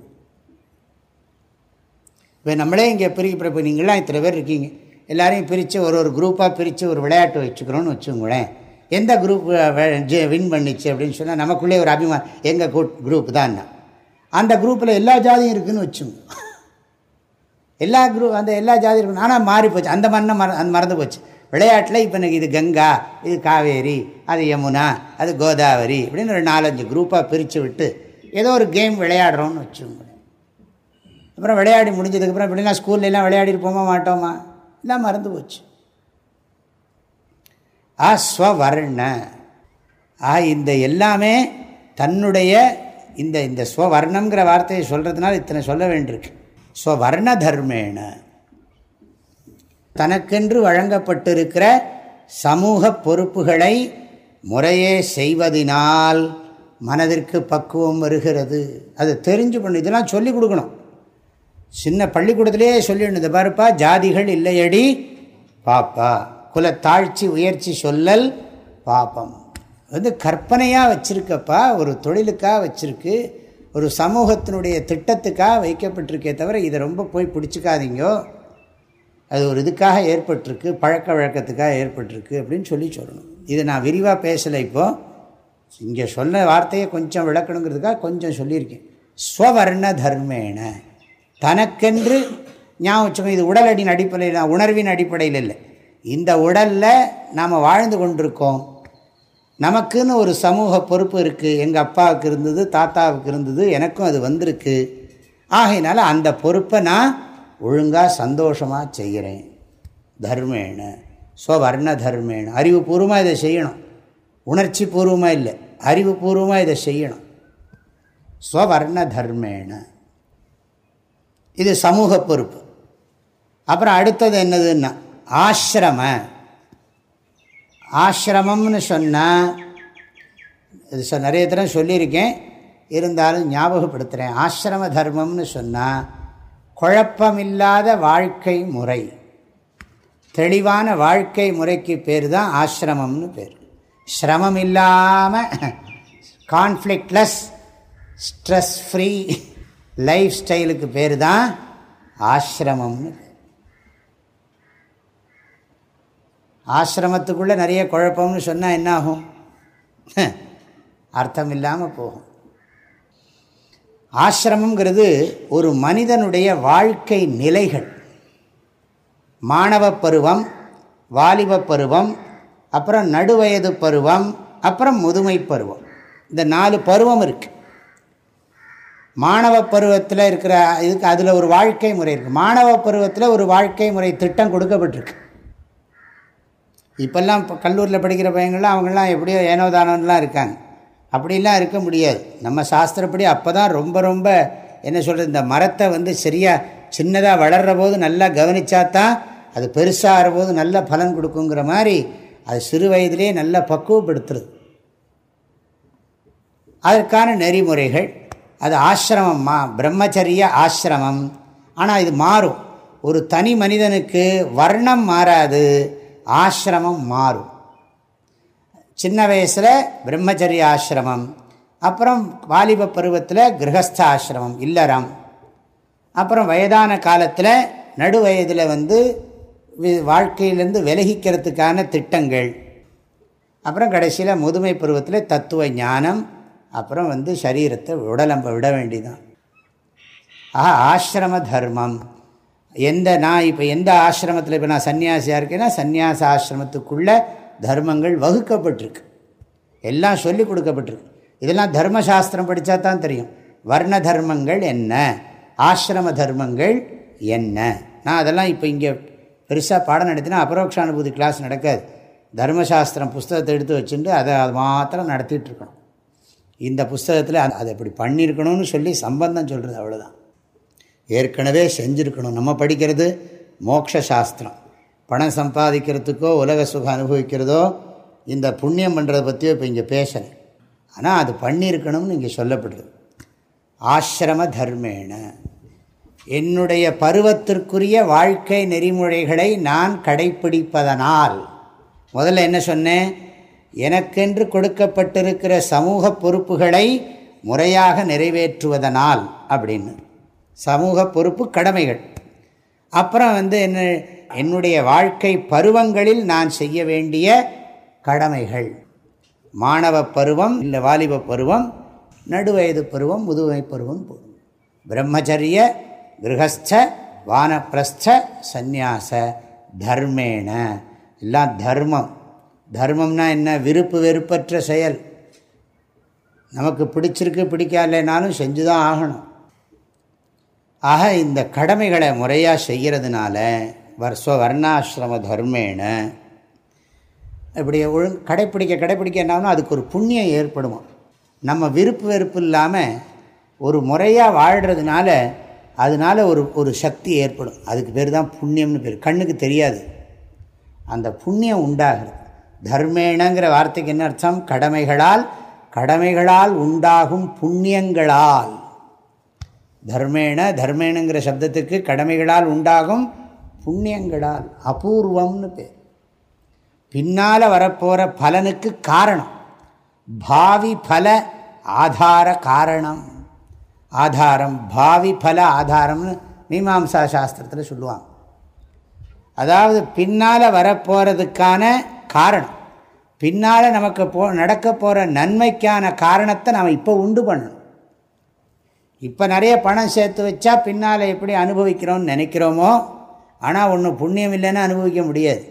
இப்போ நம்மளே இங்கே பிரிக்க இப்போ நீங்களாம் இத்தனை பேர் இருக்கீங்க. எல்லாரையும் பிரித்து ஒரு ஒரு குரூப்பாக பிரித்து ஒரு விளையாட்டு வச்சுக்கிறோன்னு வச்சுங்களேன் எந்த குரூப் வின் பண்ணிச்சு அப்படின்னு சொன்னால் நமக்குள்ளே ஒரு அபிமானம் எங்கள் குரூப் தான் அந்த குரூப்பில் எல்லா ஜாதியும் இருக்குதுன்னு வச்சுங்க எல்லா குரூப் அந்த எல்லா ஜாதி இருக்கும். ஆனால் மாறி போச்சு. அந்த மண்ணை மற அந்த மறந்து போச்சு. விளையாட்டில் இப்போ எனக்கு இது கங்கா இது காவேரி அது யமுனா அது கோதாவரி அப்படின்னு ஒரு நாலஞ்சு குரூப்பாக பிரித்து விட்டு ஏதோ ஒரு கேம் விளையாடுறோன்னு வச்சுக்கோங்க அப்புறம் விளையாடி முடிஞ்சதுக்கப்புறம் இப்படிலாம் ஸ்கூல்லலாம் விளையாடிட்டு போமா மாட்டோமா? எல்லாம் மறந்து போச்சு. ஆ ஸ்வர்ண ஆ இந்த எல்லாமே தன்னுடைய இந்த இந்த ஸ்வவர்ணங்கிற வார்த்தையை சொல்கிறதுனால இத்தனை சொல்ல வேண்டியிருக்கு. ஸ்வர்ண தர்மேன தனக்கென்று வழங்கப்பட்டிருக்கிற சமூக பொறுப்புகளை முறையே செய்வதனால் மனதிற்கு பக்குவம் வருகிறது. அது தெரிஞ்சு பண்ணு இதெல்லாம் சொல்லிக் கொடுக்கணும். சின்ன பள்ளிக்கூடத்திலே சொல்லிடணும் இந்த பாருப்பா ஜாதிகள் இல்லையடி பாப்பா குல தாழ்ச்சி உயர்ச்சி சொல்லல் பாப்பம். வந்து கற்பனையாக வச்சுருக்கப்பா ஒரு தொழிலுக்காக வச்சுருக்கு ஒரு சமூகத்தினுடைய திட்டத்துக்காக வைக்கப்பட்டிருக்கே தவிர இதை ரொம்ப போய் பிடிச்சிக்காதீங்கோ. அது ஒரு இதுக்காக ஏற்பட்டிருக்கு பழக்க வழக்கத்துக்காக ஏற்பட்டிருக்கு அப்படின்னு சொல்லி சொல்லணும். இது நான் விரிவாக பேசலை இப்போது இங்கே சொன்ன வார்த்தையை கொஞ்சம் விளக்கணுங்கிறதுக்காக கொஞ்சம் சொல்லியிருக்கேன். ஸ்வவர்ண தர்மேன. தனக்கென்று ஞாபகம் இது உடலடியின் அடிப்படையில் உணர்வின் அடிப்படையில் இல்லை. இந்த உடலில் நாம் வாழ்ந்து கொண்டிருக்கோம். நமக்குன்னு ஒரு சமூக பொறுப்பு இருக்குது எங்கள் அப்பாவுக்கு இருந்தது தாத்தாவுக்கு இருந்தது எனக்கும் அது வந்திருக்கு. ஆகையினால அந்த பொறுப்பை நான் ஒழுங்காக சந்தோஷமாக செய்கிறேன். தர்மேன ஸ்வவர்ண தர்மேன அறிவுபூர்வமாக இதை செய்யணும். உணர்ச்சி பூர்வமாக இல்லை அறிவுபூர்வமாக இதை செய்யணும். ஸ்வவர்ண தர்மேன இது சமூக பொறுப்பு. அப்புறம் அடுத்தது என்னதுன்னா ஆசிரம. ஆசிரமம்னு சொன்னால் இது சொ நிறைய தரம் சொல்லியிருக்கேன். இருந்தாலும் ஞாபகப்படுத்துகிறேன் ஆசிரம தர்மம்னு சொன்னால் குழப்பமில்லாத வாழ்க்கை முறை. தெளிவான வாழ்க்கை முறைக்கு பேர் தான் ஆசிரமம்னு பேர். சிரமம் இல்லாமல் கான்ஃப்ளிக்ட்லெஸ் ஸ்ட்ரெஸ் ஃப்ரீ லைஃப் ஸ்டைலுக்கு பேர் தான் ஆசிரமம்னு பேர். ஆசிரமத்துக்குள்ளே நிறைய குழப்பம்னு சொன்னால் என்னாகும்? அர்த்தம் இல்லாமல் போகும். ஆசிரமங்கிறது ஒரு மனிதனுடைய வாழ்க்கை நிலைகள். மாணவ பருவம் வாலிப பருவம் அப்புறம் நடுவயது பருவம் அப்புறம் முதுமை பருவம். இந்த நாலு பருவம் இருக்குது மாணவ பருவத்தில் இருக்கிற இதுக்கு அதில் ஒரு வாழ்க்கை முறை இருக்குது மாணவ பருவத்தில் ஒரு வாழ்க்கை முறை திட்டம் கொடுக்கப்பட்டிருக்கு. இப்போல்லாம் இப்போ கல்லூரியில் படிக்கிற பையங்கள்லாம் அவங்களாம் எப்படியோ ஏனோதானோலாம் இருக்காங்க. அப்படிலாம் இருக்க முடியாது. நம்ம சாஸ்திரப்படி அப்போ தான் ரொம்ப ரொம்ப என்ன சொல்கிறது இந்த மரத்தை வந்து சரியாக சின்னதாக வளர்கிற போது நல்லா கவனித்தா தான் அது பெருசாகிற போது நல்ல பலன் கொடுக்குங்கிற மாதிரி அது சிறு வயதிலே நல்லா பக்குவப்படுத்துறது. அதற்கான நெறிமுறைகள். அது ஆசிரமம்மா பிரம்மச்சரிய ஆசிரமம். ஆனால் இது மாறும். ஒரு தனி மனிதனுக்கு வர்ணம் மாறாது. ஆசிரமம் மாறும். சின்ன வயசில் பிரம்மச்சரிய ஆசிரமம் அப்புறம் வாலிப பருவத்தில் கிரகஸ்த ஆசிரமம் இல்லறம். அப்புறம் வயதான காலத்தில் நடு வயதில் வந்து வாழ்க்கையிலேருந்து விலகிக்கிறதுக்கான திட்டங்கள். அப்புறம் கடைசியில் முதுமை பருவத்தில் தத்துவ ஞானம் அப்புறம் வந்து சரீரத்தை உடலம்ப விட வேண்டிதான் ஆஹா ஆசிரம தர்மம். எந்த நான் இப்போ எந்த ஆசிரமத்தில் இப்போ நான் சன்னியாசியாக இருக்கேன்னா சன்னியாச ஆசிரமத்துக்குள்ளே தர்மங்கள் வகுக்கப்பட்டிருக்கு. எல்லாம் சொல்லி கொடுக்கப்பட்டிருக்கு. இதெல்லாம் தர்மசாஸ்திரம் படித்தா தான் தெரியும். வர்ண தர்மங்கள் என்ன? ஆசிரம தர்மங்கள் என்ன? நான் அதெல்லாம் இப்போ இங்கே பெருசாக பாடம் நடத்தினா அபரோக்ஷானுபூதி கிளாஸ் நடக்காது. தர்மசாஸ்திரம் புஸ்தகத்தை எடுத்து வச்சுட்டு அதை அது மாத்திரம் நடத்திட்டு இருக்கணும். இந்த புஸ்தகத்தில் அதை அப்படி பண்ணியிருக்கணும்னு சொல்லி சம்பந்தம் சொல்கிறது அவ்வளோதான் ஏற்கனவே செஞ்சுருக்கணும். நம்ம படிக்கிறது மோக்ஷாஸ்திரம் பணம் சம்பாதிக்கிறதுக்கோ உலக சுகம் அனுபவிக்கிறதோ இந்த புண்ணியம் பண்ணுறதை பற்றியோ இப்போ இங்கே பேசலை. ஆனால் அது பண்ணியிருக்கணும்னு இங்கே சொல்லப்படுது. ஆசிரம தர்மேன. என்னுடைய பருவத்திற்குரிய வாழ்க்கை நெறிமுறைகளை நான் கடைப்பிடிப்பதனால் முதல்ல என்ன சொன்னேன்? எனக்கென்று கொடுக்கப்பட்டிருக்கிற சமூக பொறுப்புகளை முறையாக நிறைவேற்றுவதனால் அப்படின்னு. சமூக பொறுப்பு கடமைகள். அப்புறம் வந்து என்ன என்னுடைய வாழ்க்கை பருவங்களில் நான் செய்ய வேண்டிய கடமைகள். மாணவ பருவம் இல்லை வாலிப பருவம் நடுவயது பருவம் முதுமை பருவம் போடும் பிரம்மச்சரிய கிரகஸ்த வானப்பிரஸ்த சந்நியாச தர்மேன. எல்லாம் தர்மம். தர்மம்னா என்ன? விருப்பு வெறுப்பற்ற செயல். நமக்கு பிடிச்சிருக்கு பிடிக்கலைனாலும் செஞ்சு தான் ஆகணும். ஆக இந்த கடமைகளை முறையாக செய்கிறதுனால வர்ஸ்வ வர்ணாசிரம தர்மேன இப்படி ஒழுங்கு கடைப்பிடிக்க கடைப்பிடிக்க என்னாலும் அதுக்கு ஒரு புண்ணியம் ஏற்படும்? நம்ம விருப்பு வெறுப்பு இல்லாமல் ஒரு முறையாக வாழ்கிறதுனால அதனால் ஒரு ஒரு சக்தி ஏற்படும். அதுக்கு பேர் தான் புண்ணியம்னு பேர். கண்ணுக்கு தெரியாது. அந்த புண்ணியம் உண்டாகிறது. தர்மேனங்கிற வார்த்தைக்கு என்ன அர்த்தம்? கடமைகளால் கடமைகளால் உண்டாகும் புண்ணியங்களால். தர்மேண தர்மேணுங்கிற சப்தத்துக்கு கடமைகளால் உண்டாகும் புண்ணியங்களால் அபூர்வம்னு பேர். பின்னால் வரப்போகிற பலனுக்கு காரணம். பாவி பல ஆதார காரணம். ஆதாரம் பாவி பல ஆதாரம்னு மீமாம்சா சாஸ்திரத்தில் சொல்லுவாங்க. அதாவது பின்னால் வரப்போகிறதுக்கான காரணம். பின்னால் நமக்கு போ நடக்க போகிற நன்மைக்கான காரணத்தை நாம் இப்போ உண்டு பண்ணணும். இப்போ நிறைய பணம் சேர்த்து வச்சா பின்னால் எப்படி அனுபவிக்கிறோம்னு நினைக்கிறோமோ ஆனால் ஒன்று புண்ணியம் இல்லைன்னு அனுபவிக்க முடியாது.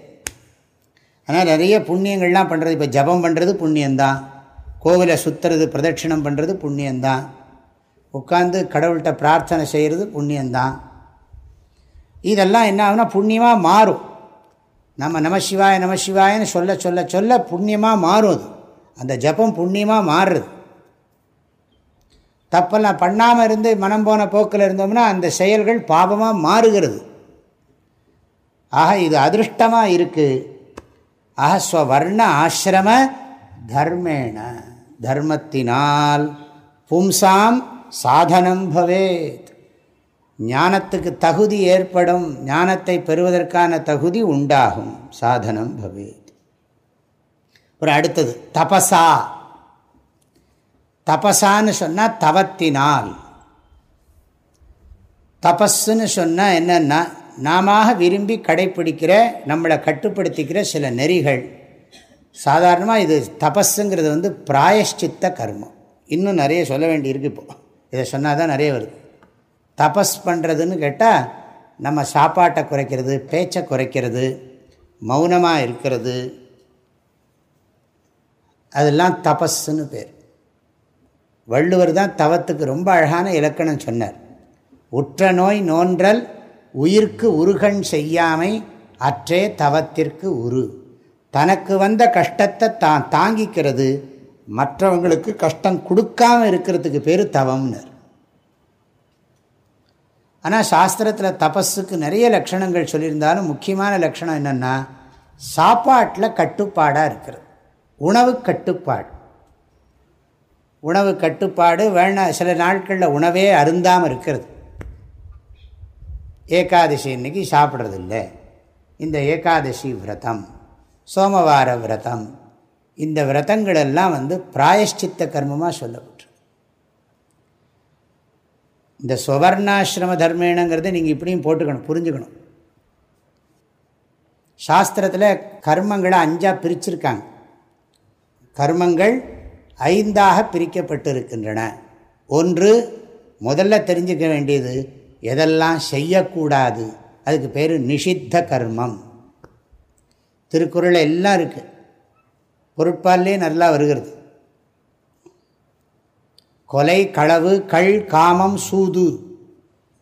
ஆனால் நிறைய புண்ணியங்கள்லாம் பண்ணுறது இப்போ ஜபம் பண்ணுறது புண்ணியந்தான் கோவிலை சுற்றுறது பிரதட்சிணம் பண்ணுறது புண்ணியந்தான் உட்காந்து கடவுள்கிட்ட பிரார்த்தனை செய்கிறது புண்ணியந்தான் இதெல்லாம் என்ன ஆகுனா புண்ணியமாக மாறும். நம்ம நமசிவாய நமசிவாயன்னு சொல்ல சொல்ல சொல்ல புண்ணியமாக மாறும் அது. அந்த ஜபம் புண்ணியமாக மாறுறது. தப்பெல்லாம் பண்ணாமல் இருந்து மனம் போன போக்கில் இருந்தோம்னா அந்த செயல்கள் பாபமாக மாறுகிறது. ஆக இது அதிருஷ்டமாக இருக்குது ஆக ஸ்வர்ண ஆசிரம தர்மேண. தர்மத்தினால் பும்சாம் சாதனம் பவேத். ஞானத்துக்கு தகுதி ஏற்படும் ஞானத்தை பெறுவதற்கான தகுதி உண்டாகும். சாதனம் பவேத். ஒரு அடுத்தது தபசா. தபசான்னு சொன்னால் தவத்தினால். தபஸ்ன்னு சொன்னால் என்னென்னா நாம விரும்பி கடைப்பிடிக்கிற நம்மளை கட்டுப்படுத்திக்கிற சில நெறிகள். சாதாரணமாக இது தபஸுங்கிறது வந்து பிராயஷ்சித்த கர்மம். இன்னும் நிறைய சொல்ல வேண்டியிருக்கு இப்போ. இதை சொன்னால் தான் நிறைய வருது. தபஸ் பண்ணுறதுன்னு கேட்டால் நம்ம சாப்பாட்டை குறைக்கிறது பேச்சை குறைக்கிறது மௌனமாக இருக்கிறது. அதெல்லாம் தபஸ்ன்னு பேர். வள்ளுவர் தான் தவத்துக்கு ரொம்ப அழகான இலக்கணம் சொன்னார். உற்ற நோய் நோன்றல் உயிர்க்கு உருகன் செய்யாமை அற்றே தவத்திற்கு உரு. தனக்கு வந்த கஷ்டத்தை தான் தாங்கிக்கிறது மற்றவங்களுக்கு கஷ்டம் கொடுக்காம இருக்கிறதுக்கு பேர் தவம்னர். ஆனால் சாஸ்திரத்தில் தபஸுக்கு நிறைய லட்சணங்கள் சொல்லியிருந்தாலும் முக்கியமான லட்சணம் என்னென்னா சாப்பாட்டில் கட்டுப்பாடாக இருக்கிறது. உணவு கட்டுப்பாடு. உணவு கட்டுப்பாடு வேணால் சில நாட்களில் உணவே அருந்தாமல் இருக்கிறது. ஏகாதசி இன்னைக்கு சாப்பிட்றதில்ல. இந்த ஏகாதசி விரதம் சோமவார விரதம் இந்த விரதங்கள் எல்லாம் வந்து பிராயஷ்சித்த கர்மமாக சொல்லப்பட்டு இந்த சுவர்ணாசிரம தர்மேனங்கிறத நீங்கள் இப்படியும் போட்டுக்கணும் புரிஞ்சுக்கணும். சாஸ்திரத்தில் கர்மங்களை அஞ்சாக பிரிச்சிருக்காங்க. கர்மங்கள் ஐந்தாக பிரிக்கப்பட்டு இருக்கின்றன ஒன்று முதல்ல தெரிஞ்சுக்க வேண்டியது எதெல்லாம் செய்யக்கூடாது. அதுக்கு பேர் நிஷித்த கர்மம். திருக்குறள் எல்லாம் இருக்குது பொருட்பாலே நல்லா வருகிறது. கொலை களவு கள் காமம் சூது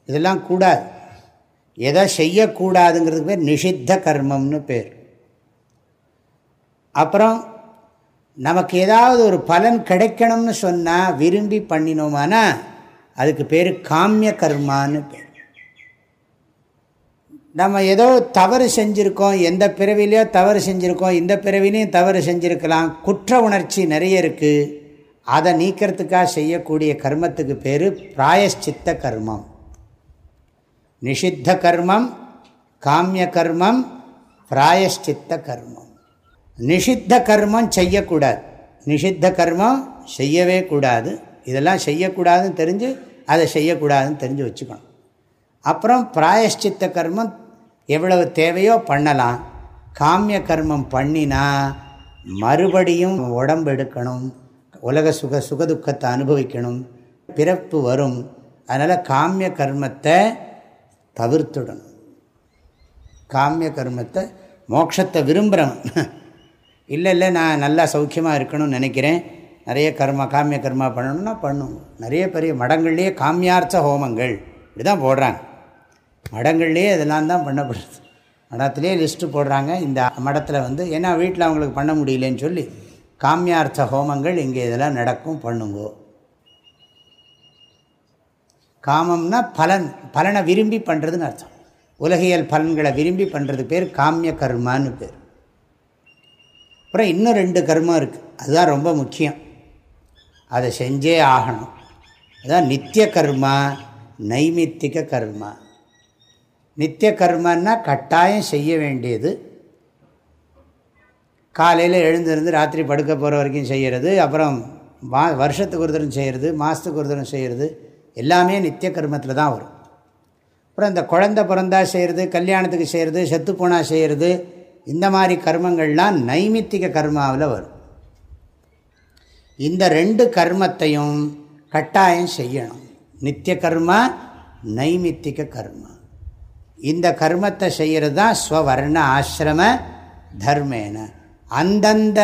இதெல்லாம் கூடாது. எதை செய்யக்கூடாதுங்கிறதுக்கு பேர் நிஷித்த கர்மம்னு பேர். அப்புறம் நமக்கு ஏதாவது ஒரு பலன் கிடைக்கணும்னு சொன்னால் விரும்பி பண்ணினோமானா அதுக்கு பேர் காமிய கர்மான்னு பேர். நம்ம ஏதோ தவறு செஞ்சுருக்கோம் எந்த பிறவிலையோ தவறு செஞ்சுருக்கோம் இந்த பிறவிலையும் தவறு செஞ்சுருக்கலாம் குற்ற உணர்ச்சி நிறைய இருக்குது அதை நீக்கிறதுக்காக செய்யக்கூடிய கர்மத்துக்கு பேர் பிராயஷ்சித்த கர்மம். நிஷித்த கர்மம் காமிய கர்மம் பிராயஷ்சித்த கர்மம். நிஷித்த கர்மம் செய்யக்கூடாது. நிஷித்த கர்மம் செய்யவே கூடாது. இதெல்லாம் செய்யக்கூடாதுன்னு தெரிஞ்சு அதை செய்யக்கூடாதுன்னு தெரிஞ்சு வச்சுக்கணும். அப்புறம் பிராயஷ்சித்த கர்மம் எவ்வளவு தேவையோ பண்ணலாம். காமிய கர்மம் பண்ணினா மறுபடியும் உடம்பு எடுக்கணும். உலக சுக சுகதுக்கத்தை அனுபவிக்கணும். பிறப்பு வரும். அதனால் காமிய கர்மத்தை தவிர்த்துடணும். காமிய கர்மத்தை மோட்சத்தை விரும்புகிறவன் இல்லை இல்லை நான் நல்லா சௌக்கியமாக இருக்கணும்னு நினைக்கிறேன். நிறைய கர்மா காமிய கர்மா பண்ணணும்னா பண்ணும் நிறைய பெரிய மடங்கள்லேயே காமியார்த்த ஹோமங்கள். இப்படி தான் போடுறாங்க. மடங்கள்லேயே இதெல்லாம் தான் பண்ணப்படுறது மடத்துலேயே லிஸ்ட்டு போடுறாங்க. இந்த மடத்தில் வந்து ஏன்னா வீட்டில் அவங்களுக்கு பண்ண முடியலன்னு சொல்லி காமியார்த்த ஹோமங்கள் இங்கே இதெல்லாம் நடக்கும் பண்ணுங்கோ. காமம்னா பலன் பலனை விரும்பி பண்ணுறதுன்னு அர்த்தம். உலகியல் பலன்களை விரும்பி பண்ணுறது பேர் காமிய கர்மான்னு பேர். அப்புறம் இன்னும் ரெண்டு கர்மம் இருக்குது அதுதான் ரொம்ப முக்கியம். அதை செஞ்சே ஆகணும். அதுதான் நித்திய கர்மா நைமித்திக கர்மா. நித்திய கர்மன்னா கட்டாயம் செய்ய வேண்டியது. காலையில் எழுந்திருந்து ராத்திரி படுக்க போகிற வரைக்கும் செய்கிறது அப்புறம் மா வருஷத்துக்கு ஒரு தரம் செய்கிறது மாதத்துக்கு ஒரு தரம் செய்கிறது எல்லாமே நித்திய கர்மத்தில் தான் வரும். அப்புறம் இந்த குழந்த பிறந்தா செய்கிறது கல்யாணத்துக்கு செய்கிறது செத்துப்போனால் செய்கிறது இந்த மாதிரி கர்மங்கள்லாம் நைமித்திக கர்மாவில் வரும். இந்த ரெண்டு கர்மத்தையும் கட்டாயம் செய்யணும். நித்திய கர்மா நைமித்திக கர்மா. இந்த கர்மத்தை செய்கிறது தான் ஸ்வவர்ண ஆசிரம தர்மேன. அந்தந்த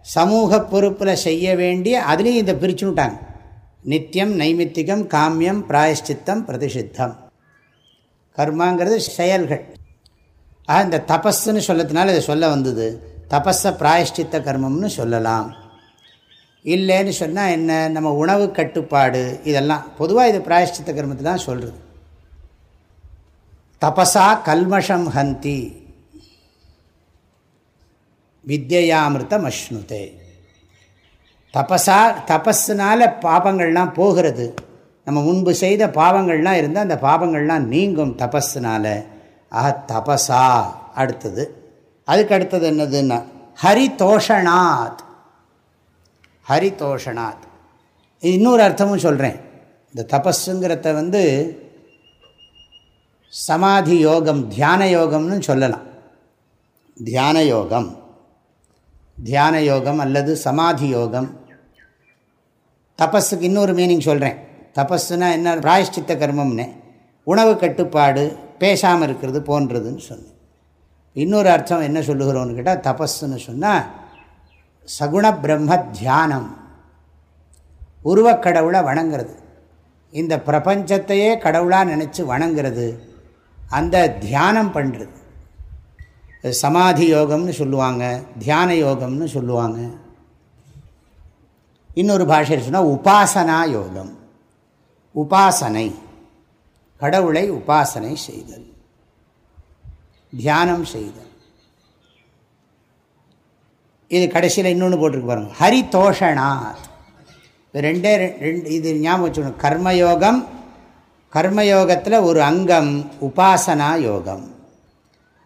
சமூக பொறுப்பில் செய்ய வேண்டிய அதுலேயும் இதை பிரிச்சுட்டாங்க நித்தியம் நைமித்திகம் காமியம் பிராயஷ்சித்தம் பிரதிஷித்தம். கர்மாங்கிறது செயல்கள். ஆக இந்த தபஸ்ன்னு சொல்லத்தினால இதை சொல்ல வந்தது. தபஸை பிராயஷ்டித்த கர்மம்னு சொல்லலாம். இல்லைன்னு சொன்னால் என்ன? நம்ம உணவு கட்டுப்பாடு இதெல்லாம். பொதுவாக இது பிராயஷ்டித்த கர்மத்தை தான் சொல்கிறது தபசா கல்மஷம் ஹந்தி. வித்யாமிருத்தம் அஷ்ணுதே. தபசா தபஸ்னால பாபங்கள்லாம் போகிறது. நம்ம முன்பு செய்த பாவங்கள்லாம் இருந்தால் அந்த பாவங்கள்லாம் நீங்கும் தபஸ்னால ஆஹா தபசா அடுத்தது. அதுக்கு அடுத்தது என்னதுன்னா ஹரிதோஷணாத் ஹரிதோஷணாத் இன்னொரு அர்த்தமும் சொல்கிறேன் இந்த தபஸுங்கிறத வந்து சமாதி யோகம் தியான யோகம்னு சொல்லலாம். தியான யோகம். தியான யோகம் அல்லது சமாதி யோகம். தபஸுக்கு இன்னொரு மீனிங் சொல்கிறேன் தபஸுனா என்ன? பிராயஷ்டித்த கர்மம்னு. உணவு கட்டுப்பாடு பேசாமல் இருக்கிறது போன்றதுன்னு சொன்னேன். இன்னொரு அர்த்தம் என்ன சொல்லுகிறோன்னு கேட்டால் தபஸ்ன்னு சொன்னால் சகுண பிரம்ம தியானம். உருவக்கடவுளை வணங்கிறது. இந்த பிரபஞ்சத்தையே கடவுளாக நினச்சி வணங்கிறது அந்த தியானம் பண்ணுறது சமாதி யோகம்னு சொல்லுவாங்க தியான யோகம்னு சொல்லுவாங்க. இன்னொரு பாஷையில் சொன்னால் உபாசனா யோகம். உபாசனை. கடவுளை உபாசனை செய்தல். தியானம் செய்தல். இது கடைசியில் இன்னொன்று போட்டிருக்கு பாருங்க. ஹரிதோஷனாத். ரெண்டே ரெண்டு இது ஞாபகம் வச்சுக்கணும். கர்மயோகம் கர்மயோகத்தில் ஒரு அங்கம் உபாசனா யோகம்.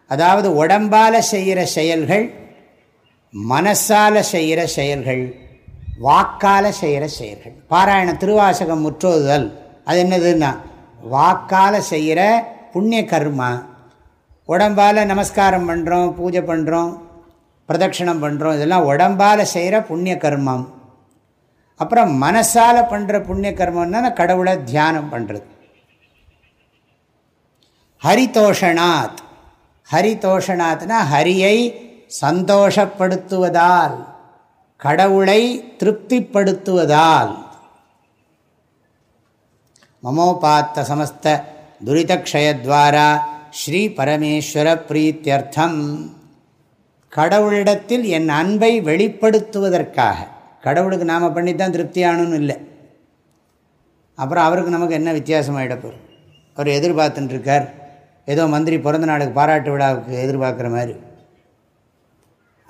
அதாவது உடம்பால் செய்கிற செயல்கள் மனசால் செய்கிற செயல்கள் வாக்கால் செய்கிற செயல்கள். பாராயண திருவாசகம் முற்றோதுதல். அது என்னதுன்னா வாக்கால் செய்கிற புண்ணிய கர்மா. உடம்பால் நமஸ்காரம் பண்ணுறோம் பூஜை பண்ணுறோம் பிரதட்சிணம் பண்ணுறோம் இதெல்லாம் உடம்பால் செய்கிற புண்ணிய கர்மம். அப்புறம் மனசால் பண்ணுற புண்ணிய கர்மம்னா கடவுளை தியானம் பண்ணுறது ஹரிதோஷனாத் ஹரிதோஷனாத்னா ஹரியை சந்தோஷப்படுத்துவதால் கடவுளை திருப்திப்படுத்துவதால். மமோபாத்த சமஸ்த துரிதக்ஷயத்வாரா ஸ்ரீ பரமேஸ்வர பிரீத்தியர்த்தம் கடவுளிடத்தில் என் அன்பை வெளிப்படுத்துவதற்காக கடவுளுக்கு நாம் பண்ணி தான் திருப்தியானுன்னு இல்லை. அப்புறம் அவருக்கு நமக்கு என்ன வித்தியாசம் ஆகிடப்போம் அவர் எதிர்பார்த்துட்டுருக்கார். ஏதோ மந்திரி பிறந்த நாளுக்கு பாராட்டு விழாவுக்கு எதிர்பார்க்குற மாதிரி.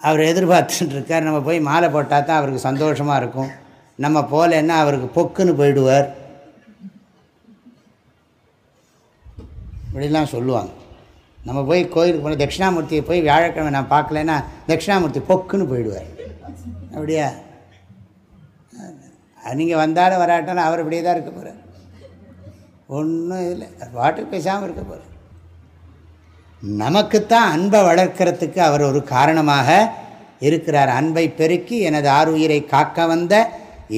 அவர் எதிர்பார்த்துட்டுருக்கார். நம்ம போய் மாலை போட்டால் தான் அவருக்கு சந்தோஷமாக இருக்கும். நம்ம போகலன்னா அவருக்கு பொக்குன்னு போயிடுவார். இப்படிலாம் சொல்லுவாங்க. நம்ம போய் கோயிலுக்கு போனால் தட்சிணாமூர்த்தியை போய் வியாழக்கிழமை நான் பார்க்கலன்னா தட்சிணாமூர்த்தி பொக்குன்னு போயிடுவார். அப்படியா? நீங்கள் வந்தாலும் வராட்டாலும் அவர் இப்படியே தான் இருக்க போகிறார் ஒன்றும் இல்லை. வாட்டுக்கு பேசாமல் இருக்க போகிறார் நமக்குத்தான் அன்பை வளர்க்கறதுக்கு அவர் ஒரு காரணமாக இருக்கிறார். அன்பை பெருக்கி எனது ஆறுயிரை காக்க வந்த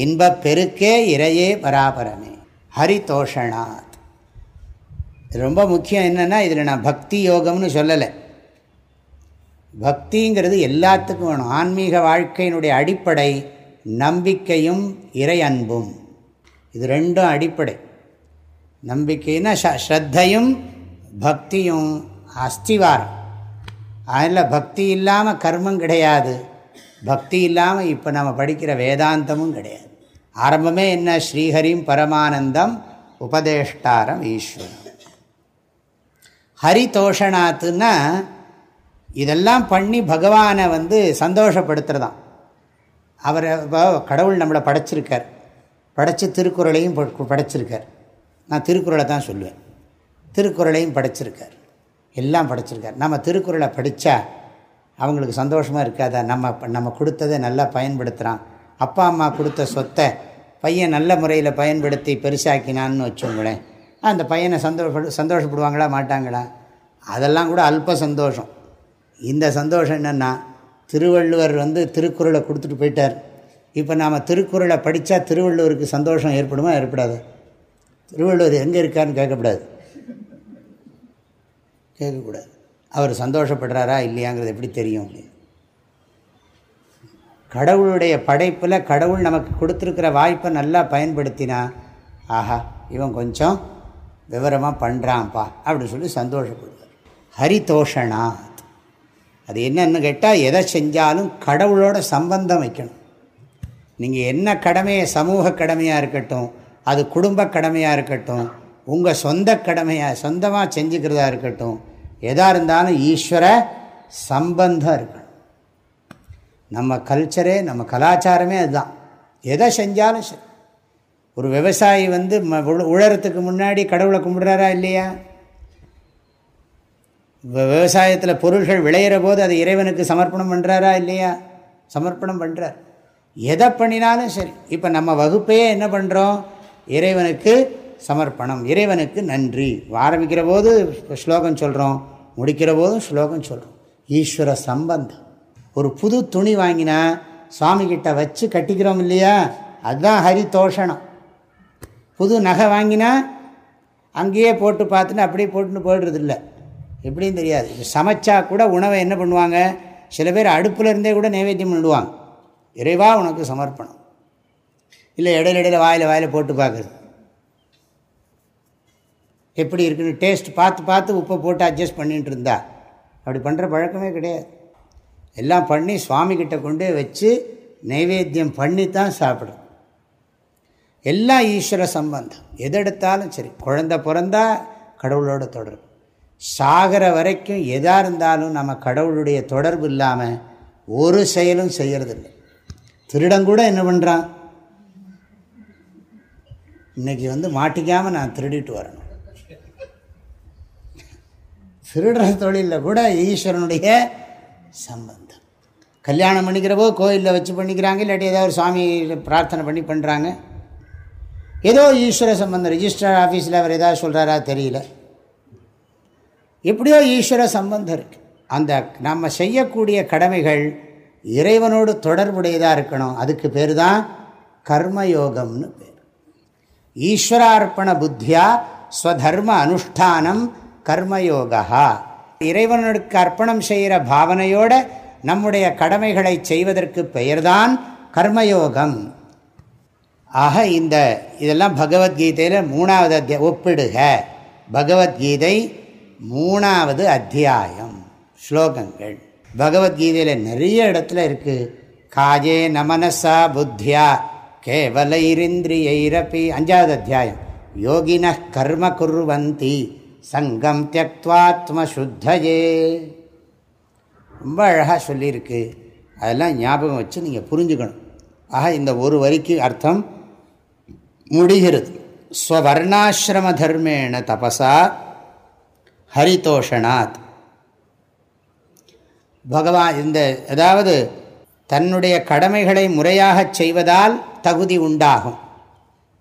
இன்ப பெருக்கே இறையே பராபரமே ஹரிதோஷனாத் ரொம்ப முக்கியம் என்னென்னா இதில் நான் பக்தி யோகம்னு சொல்லலை. பக்திங்கிறது எல்லாத்துக்கும் வேணும். ஆன்மீக வாழ்க்கையினுடைய அடிப்படை நம்பிக்கையும் இறை அன்பும். இது ரெண்டும் அடிப்படை. நம்பிக்கைன்னா ஸ்ரத்தையும் பக்தியும் அஸ்திவாரம். அதில் பக்தி இல்லாமல் கர்மம் கிடையாது. பக்தி இல்லாமல் இப்போ நம்ம படிக்கிற வேதாந்தமும் கிடையாது. ஆரம்பமே என்ன? ஸ்ரீஹரிம் பரமானந்தம் உபதேஷ்டாரம் ஈஸ்வரம் ஹரிதோஷனாத்துன்னா இதெல்லாம் பண்ணி பகவானை வந்து சந்தோஷப்படுத்துகிறதான் அவர் கடவுள் நம்மளை படைச்சிருக்கார். படைச்சி திருக்குறளையும் படைச்சிருக்கார். நான் திருக்குறளை தான் சொல்லுவேன். திருக்குறளையும் படைச்சிருக்கார். எல்லாம் படைச்சிருக்கார். நம்ம திருக்குறளை படித்தா அவங்களுக்கு சந்தோஷமாக இருக்காதா? நம்ம நம்ம கொடுத்ததை நல்லா பயன்படுத்துகிறான் அப்பா அம்மா கொடுத்த சொத்தை பையன் நல்ல முறையில் பயன்படுத்தி பெருசாக்கினான்னு வச்சோங்களேன். அந்த பையனை சந்தோஷப்படு சந்தோஷப்படுவாங்களா மாட்டாங்களா? அதெல்லாம் கூட அல்ப சந்தோஷம். இந்த சந்தோஷம் என்னென்னா திருவள்ளுவர் வந்து திருக்குறளை கொடுத்துட்டு போயிட்டார். இப்போ நாம் திருக்குறளை படித்தா திருவள்ளுவருக்கு சந்தோஷம் ஏற்படுமா ஏற்படாது? திருவள்ளுவர் எங்கே இருக்காருன்னு கேட்கக்கூடாது. கேட்கக்கூடாது. அவர் சந்தோஷப்படுறாரா இல்லையாங்கிறது எப்படி தெரியும் அப்படின்னு. கடவுளுடைய படைப்பில் கடவுள் நமக்கு கொடுத்துருக்கிற வாய்ப்பை நல்லா பயன்படுத்தினா ஆஹா இவன் கொஞ்சம் விவரமாக பண்ணுறான்ப்பா அப்படின்னு சொல்லி சந்தோஷப்படுவார். ஹரிதோஷனாத். அது என்னென்னு கேட்டால் எதை செஞ்சாலும் கடவுளோட சம்பந்தம் வைக்கணும். நீங்கள் என்ன கடமையை சமூக கடமையாக இருக்கட்டும் அது குடும்ப கடமையாக இருக்கட்டும் உங்கள் சொந்த கடமையாக சொந்தமாக செஞ்சுக்கிறதா இருக்கட்டும் எதாக இருந்தாலும் ஈஸ்வர சம்பந்தம் இருக்கணும். நம்ம கல்ச்சரே நம்ம கலாச்சாரமே அதுதான். எதை செஞ்சாலும் சரி. ஒரு விவசாயி வந்து உழறத்துக்கு முன்னாடி கடவுளை கும்பிடுறாரா இல்லையா? விவசாயத்தில் பொருள்கள் விளையிற போது அதை இறைவனுக்கு சமர்ப்பணம் பண்ணுறாரா இல்லையா? சமர்ப்பணம் பண்ணுறார் எதை பண்ணினாலும் சரி. இப்போ நம்ம வகுப்பையே என்ன பண்ணுறோம் இறைவனுக்கு சமர்ப்பணம் இறைவனுக்கு நன்றி. ஆரம்பிக்கிற போது ஸ்லோகம் சொல்கிறோம் முடிக்கிற போதும் ஸ்லோகம் சொல்கிறோம் ஈஸ்வர சம்பந்தம். ஒரு புது துணி வாங்கினா சுவாமிகிட்ட வச்சு கட்டிக்கிறோம் இல்லையா? அதுதான் ஹரி தோஷணம் புது நகை வாங்கினா அங்கேயே போட்டு பார்த்துன்னு அப்படியே போட்டுன்னு போயிடுறதில்ல. எப்படின்னு தெரியாது. சமைச்சா கூட உணவை என்ன பண்ணுவாங்க? சில பேர் அடுப்பில் இருந்தே கூட நைவேத்தியம் பண்ணிடுவாங்க. இறைவா உனக்கு சமர்ப்பணம். இல்லை இடையில இடையில வாயில் வாயில் போட்டு பார்க்குறது. எப்படி இருக்குன்னு டேஸ்ட் பார்த்து பார்த்து உப்பை போட்டு அட்ஜஸ்ட் பண்ணிகிட்டு இருந்தா. அப்படி பண்ணுற பழக்கமே கிடையாது. எல்லாம் பண்ணி சுவாமிகிட்ட கொண்டு வச்சு நைவேத்தியம் பண்ணி தான் சாப்பிடும் எல்லாம் ஈஸ்வர சம்பந்தம். எது எடுத்தாலும் சரி. குழந்த பிறந்தா கடவுளோட தொடர்பு. சாகிற வரைக்கும் எதாக இருந்தாலும் நம்ம கடவுளுடைய தொடர்பு இல்லாமல் ஒரு செயலும் செய்கிறதில்லை திருடங்கூட என்ன பண்ணுறான் இன்றைக்கி வந்து மாட்டிக்காமல் நான் திருடிட்டு வரணும். திருடுற தொழிலில் கூட ஈஸ்வரனுடைய சம்பந்தம். கல்யாணம் பண்ணிக்கிறப்போ கோயிலில் வச்சு பண்ணிக்கிறாங்க இல்லாட்டி ஏதாவது ஒரு சுவாமி பிரார்த்தனை பண்ணி பண்ணுறாங்க ஏதோ ஈஸ்வர சம்பந்தம் ரிஜிஸ்டர் ஆஃபீஸில் அவர் ஏதாவது சொல்கிறாரா தெரியல. எப்படியோ ஈஸ்வர சம்பந்தம் இருக்குது அந்த நம்ம செய்யக்கூடிய கடமைகள் இறைவனோடு தொடர்புடையதாக இருக்கணும். அதுக்கு பேர் தான் கர்மயோகம்னு பேர். ஈஸ்வரார்ப்பண புத்தியா ஸ்வதர்ம அனுஷ்டானம் கர்மயோகா இறைவனுக்கு அர்ப்பணம் செய்கிற பாவனையோட நம்முடைய கடமைகளை செய்வதற்கு பெயர்தான் கர்மயோகம். ஆக இந்த இதெல்லாம் பகவத்கீதையில் மூணாவது அத்தியா ஒப்பிடுக. பகவத்கீதை மூணாவது அத்தியாயம் ஸ்லோகங்கள். பகவத்கீதையில் நிறைய இடத்துல இருக்குது காஜே நமனசா புத்தியா கேவலைரிந்திரியைரப்பி. அஞ்சாவது அத்தியாயம் யோகின கர்ம குர்வந்தி சங்கம் தியக்வாத்ம சுத்தயே ரொம்ப அழகாக சொல்லியிருக்கு. அதெல்லாம் ஞாபகம் வச்சு நீங்கள் புரிஞ்சுக்கணும். ஆக இந்த ஒரு வரிக்கு அர்த்தம் முடிகிறது. ஸ்வர்ணாசிரம தர்மேண தபசா ஹரிதோஷனாத். பகவான் இந்த அதாவது தன்னுடைய கடமைகளை முறையாகச் செய்வதால் தகுதி உண்டாகும்.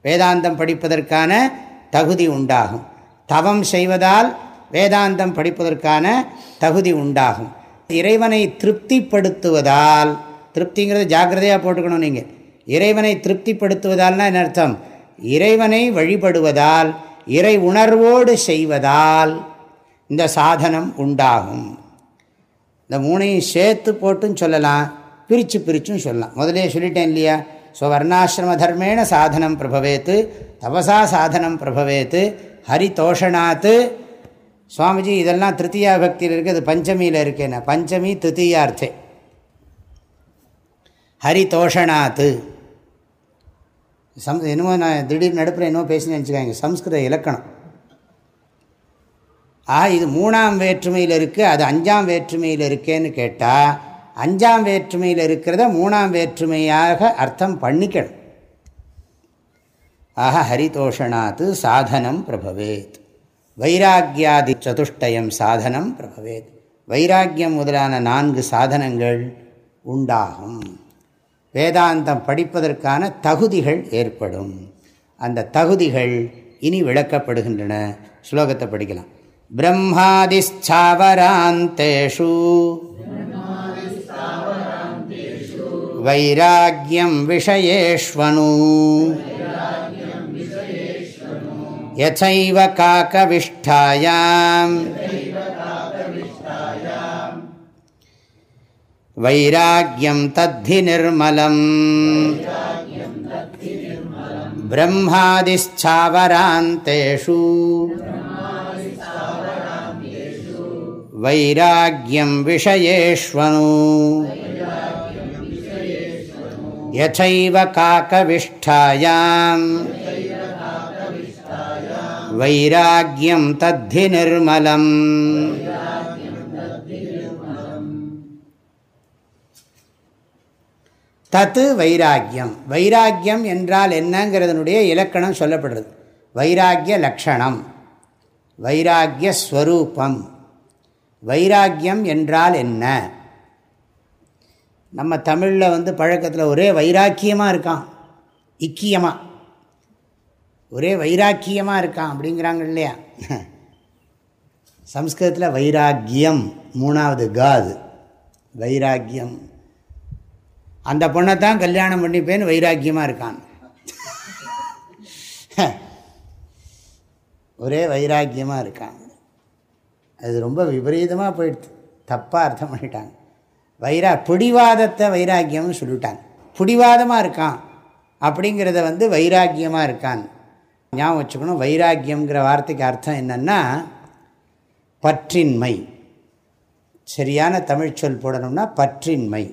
வேதாந்தம் படிப்பதற்கான தகுதி உண்டாகும். தவம் செய்வதால் வேதாந்தம் படிப்பதற்கான தகுதி உண்டாகும். இறைவனை திருப்திப்படுத்துவதால் திருப்திங்கிறது ஜாக்கிரதையாக போட்டுக்கணும் நீங்கள் இறைவனை திருப்திப்படுத்துவதால்னா என்ன அர்த்தம்? இறைவனை வழிபடுவதால் இறை உணர்வோடு செய்வதால் இந்த சாதனம் உண்டாகும். இந்த மூணையும் சேர்த்து போட்டும் சொல்லலாம் பிரித்து பிரிச்சும் சொல்லலாம். முதலே சொல்லிட்டேன் இல்லையா? ஸோ வர்ணாசிரம தர்மேன சாதனம் பிரபவேத்து தபசா சாதனம் பிரபவேத்து ஹரிதோஷனாத்து சுவாமிஜி இதெல்லாம் திருத்தியா பக்தியில் இருக்குது அது பஞ்சமியில் இருக்கேன் பஞ்சமி திருத்தியார்த்தே. ஹரிதோஷனாத்து சம் என்னமோ நான் திடீர் நடுப்புற என்னமோ பேசினேன் நினச்சிக்காங்க சம்ஸ்கிருத இலக்கணம். ஆ இது மூணாம் வேற்றுமையில் இருக்குது அது அஞ்சாம் வேற்றுமையில் இருக்கேன்னு கேட்டால் அஞ்சாம் வேற்றுமையில் இருக்கிறத மூணாம் வேற்றுமையாக அர்த்தம் பண்ணிக்கணும். ஆக ஹரிதோஷனாத்து சாதனம் பிரபவேத். வைராக்கியாதி சதுஷ்டயம் சாதனம் பிரபவேத். வைராக்கியம் முதலான நான்கு சாதனங்கள் உண்டாகும். வேதாந்தம் படிப்பதற்கான தகுதிகள் ஏற்படும். அந்த தகுதிகள் இனி விளக்கப்படுகின்றன. ஸ்லோகத்தை படிக்கலாம். பிரம்மாதிஸ்தாவராந்தேஷு வைராக்கியம் விஷயேஷ்வனு. யசைவ காக்கவிஷ்டாயாம். வைராக்கியம் தத்தி நிர்மலம். பிரம்மாதிஸ்தாவராந்தேஷு வைராக்கியம் விஷயேஷ்வனு. யசைவ காக்கவிஷ்டாயாம். வைராக்கியம் தத்தி நிர்மலம். தத்து வைராக்கியம். வைராக்கியம் என்றால் என்னங்கிறதனுடைய இலக்கணம் சொல்லப்படுறது. வைராக்கிய லக்ஷணம். வைராக்கிய ஸ்வரூபம். வைராக்கியம் என்றால் என்ன? நம்ம தமிழில் வந்து பழக்கத்தில் ஒரே வைராக்கியமாக இருக்கான். இக்கியமாக ஒரே வைராக்கியமாக இருக்கான் அப்படிங்கிறாங்க இல்லையா? சம்ஸ்கிருதத்தில் வைராக்கியம் மூணாவது காது வைராக்கியம். அந்த பொண்ணை தான் கல்யாணம் பண்ணிப்பேன்னு வைராக்கியமாக இருக்கான். ஒரே வைராக்கியமாக இருக்காங்க அது ரொம்ப விபரீதமாக போயிடுது. தப்பாக அர்த்தம் பண்ணிட்டாங்க. வைரா பிடிவாதத்தை வைராக்கியம்னு சொல்லிட்டாங்க. பிடிவாதமாக இருக்கான் அப்படிங்கிறத வந்து வைராக்கியமாக இருக்கான். ஞாபகம் வச்சுக்கணும் வைராக்கியங்கிற வார்த்தைக்கு அர்த்தம் என்னென்னா பற்றின்மை. சரியான தமிழ்ச்சொல் போடணும்னா பற்றின்மை.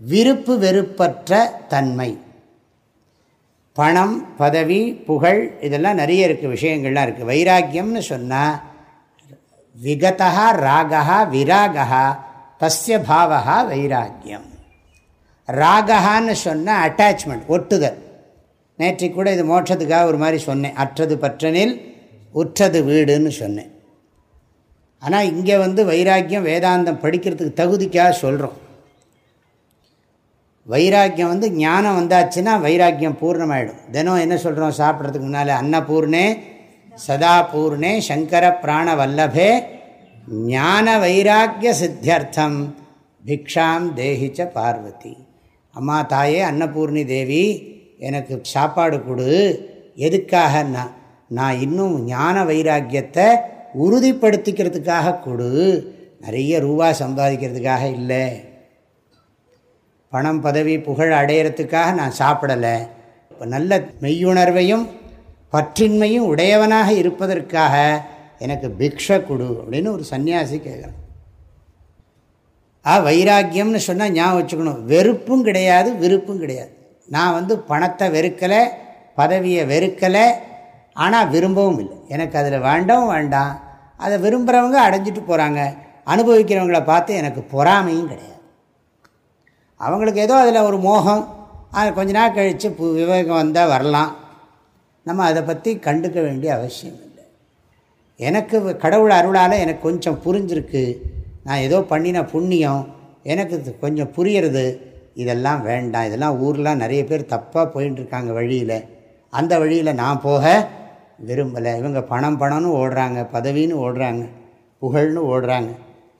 விருப்பு வெறுப்பற்ற தன்மை. பணம் பதவி புகழ் இதெல்லாம் நிறைய இருக்குது விஷயங்கள்லாம் இருக்குது வைராக்கியம்னு சொன்னால் விகதா ராகா விராகா தஸ்ய பாவகா வைராக்கியம். ராகஹான்னு சொன்னால் அட்டாச்மெண்ட் ஒட்டுதல். நேற்று கூட இது மோட்சத்துக்காக ஒரு மாதிரி சொன்னேன். அற்றது பற்றனில் உற்றது வீடுன்னு சொன்னேன். ஆனால் இங்கே வந்து வைராக்கியம் வேதாந்தம் படிக்கிறதுக்கு தகுதிக்காக சொல்கிறோம் வைராக்கியம் வந்து ஞானம் வந்தாச்சுன்னா வைராக்கியம் பூர்ணமாயிடும். தினம் என்ன சொல்கிறோம் சாப்பிட்றதுக்கு முன்னால் அன்னபூர்ணே சதா பூர்ணே சங்கர பிராண வல்லபே ஞான வைராக்கிய சித்தியர்த்தம் பிக்ஷாம் தேகிச்ச பார்வதி. அம்மா தாயே அன்னபூர்ணி தேவி எனக்கு சாப்பாடு கொடு. எதுக்காகன்னா நான் இன்னும் ஞான வைராக்கியத்தை உறுதிப்படுத்திக்கிறதுக்காக கொடு. நிறைய ரூபா சம்பாதிக்கிறதுக்காக இல்லை. பணம் பதவி புகழ் அடையிறதுக்காக நான் சாப்பிடலை. இப்போ நல்ல மெய்யுணர்வையும் பற்றின்மையும் உடையவனாக இருப்பதற்காக எனக்கு பிக்ஷ கொடு அப்படின்னு ஒரு சன்னியாசி கேட்குறான் ஆ வைராக்கியம்னு சொன்னால் ஞாபகம் வச்சுக்கணும். வெறுப்பும் கிடையாது விருப்பும் கிடையாது. நான் வந்து பணத்தை வெறுக்கலை பதவியை வெறுக்கலை ஆனால் விரும்பவும் இல்லை. எனக்கு அதில் வேண்டவும் வேண்டாம். அதை விரும்புகிறவங்க அடைஞ்சிட்டு போகிறாங்க அனுபவிக்கிறவங்கள பார்த்து எனக்கு பொறாமையும் கிடையாது. அவங்களுக்கு ஏதோ அதில் ஒரு மோகம். அது கொஞ்ச நாள் கழித்து விவேகம் வந்தால் வரலாம். நம்ம அதை பற்றி கண்டுக்க வேண்டிய அவசியம் இல்லை. எனக்கு கடவுள் அருளால் எனக்கு கொஞ்சம் புரிஞ்சிருக்கு. நான் ஏதோ பண்ணின புண்ணியம். எனக்கு கொஞ்சம் புரியறது. இதெல்லாம் வேண்டாம். இதெல்லாம் ஊரெலாம் நிறைய பேர் தப்பாக போயின்ட்டுருக்காங்க வழியில். அந்த வழியில் நான் போக விரும்பலை. இவங்க பணம் பணம்னு ஓடுறாங்க பதவின்னு ஓடுறாங்க புகழ்னு ஓடுறாங்க.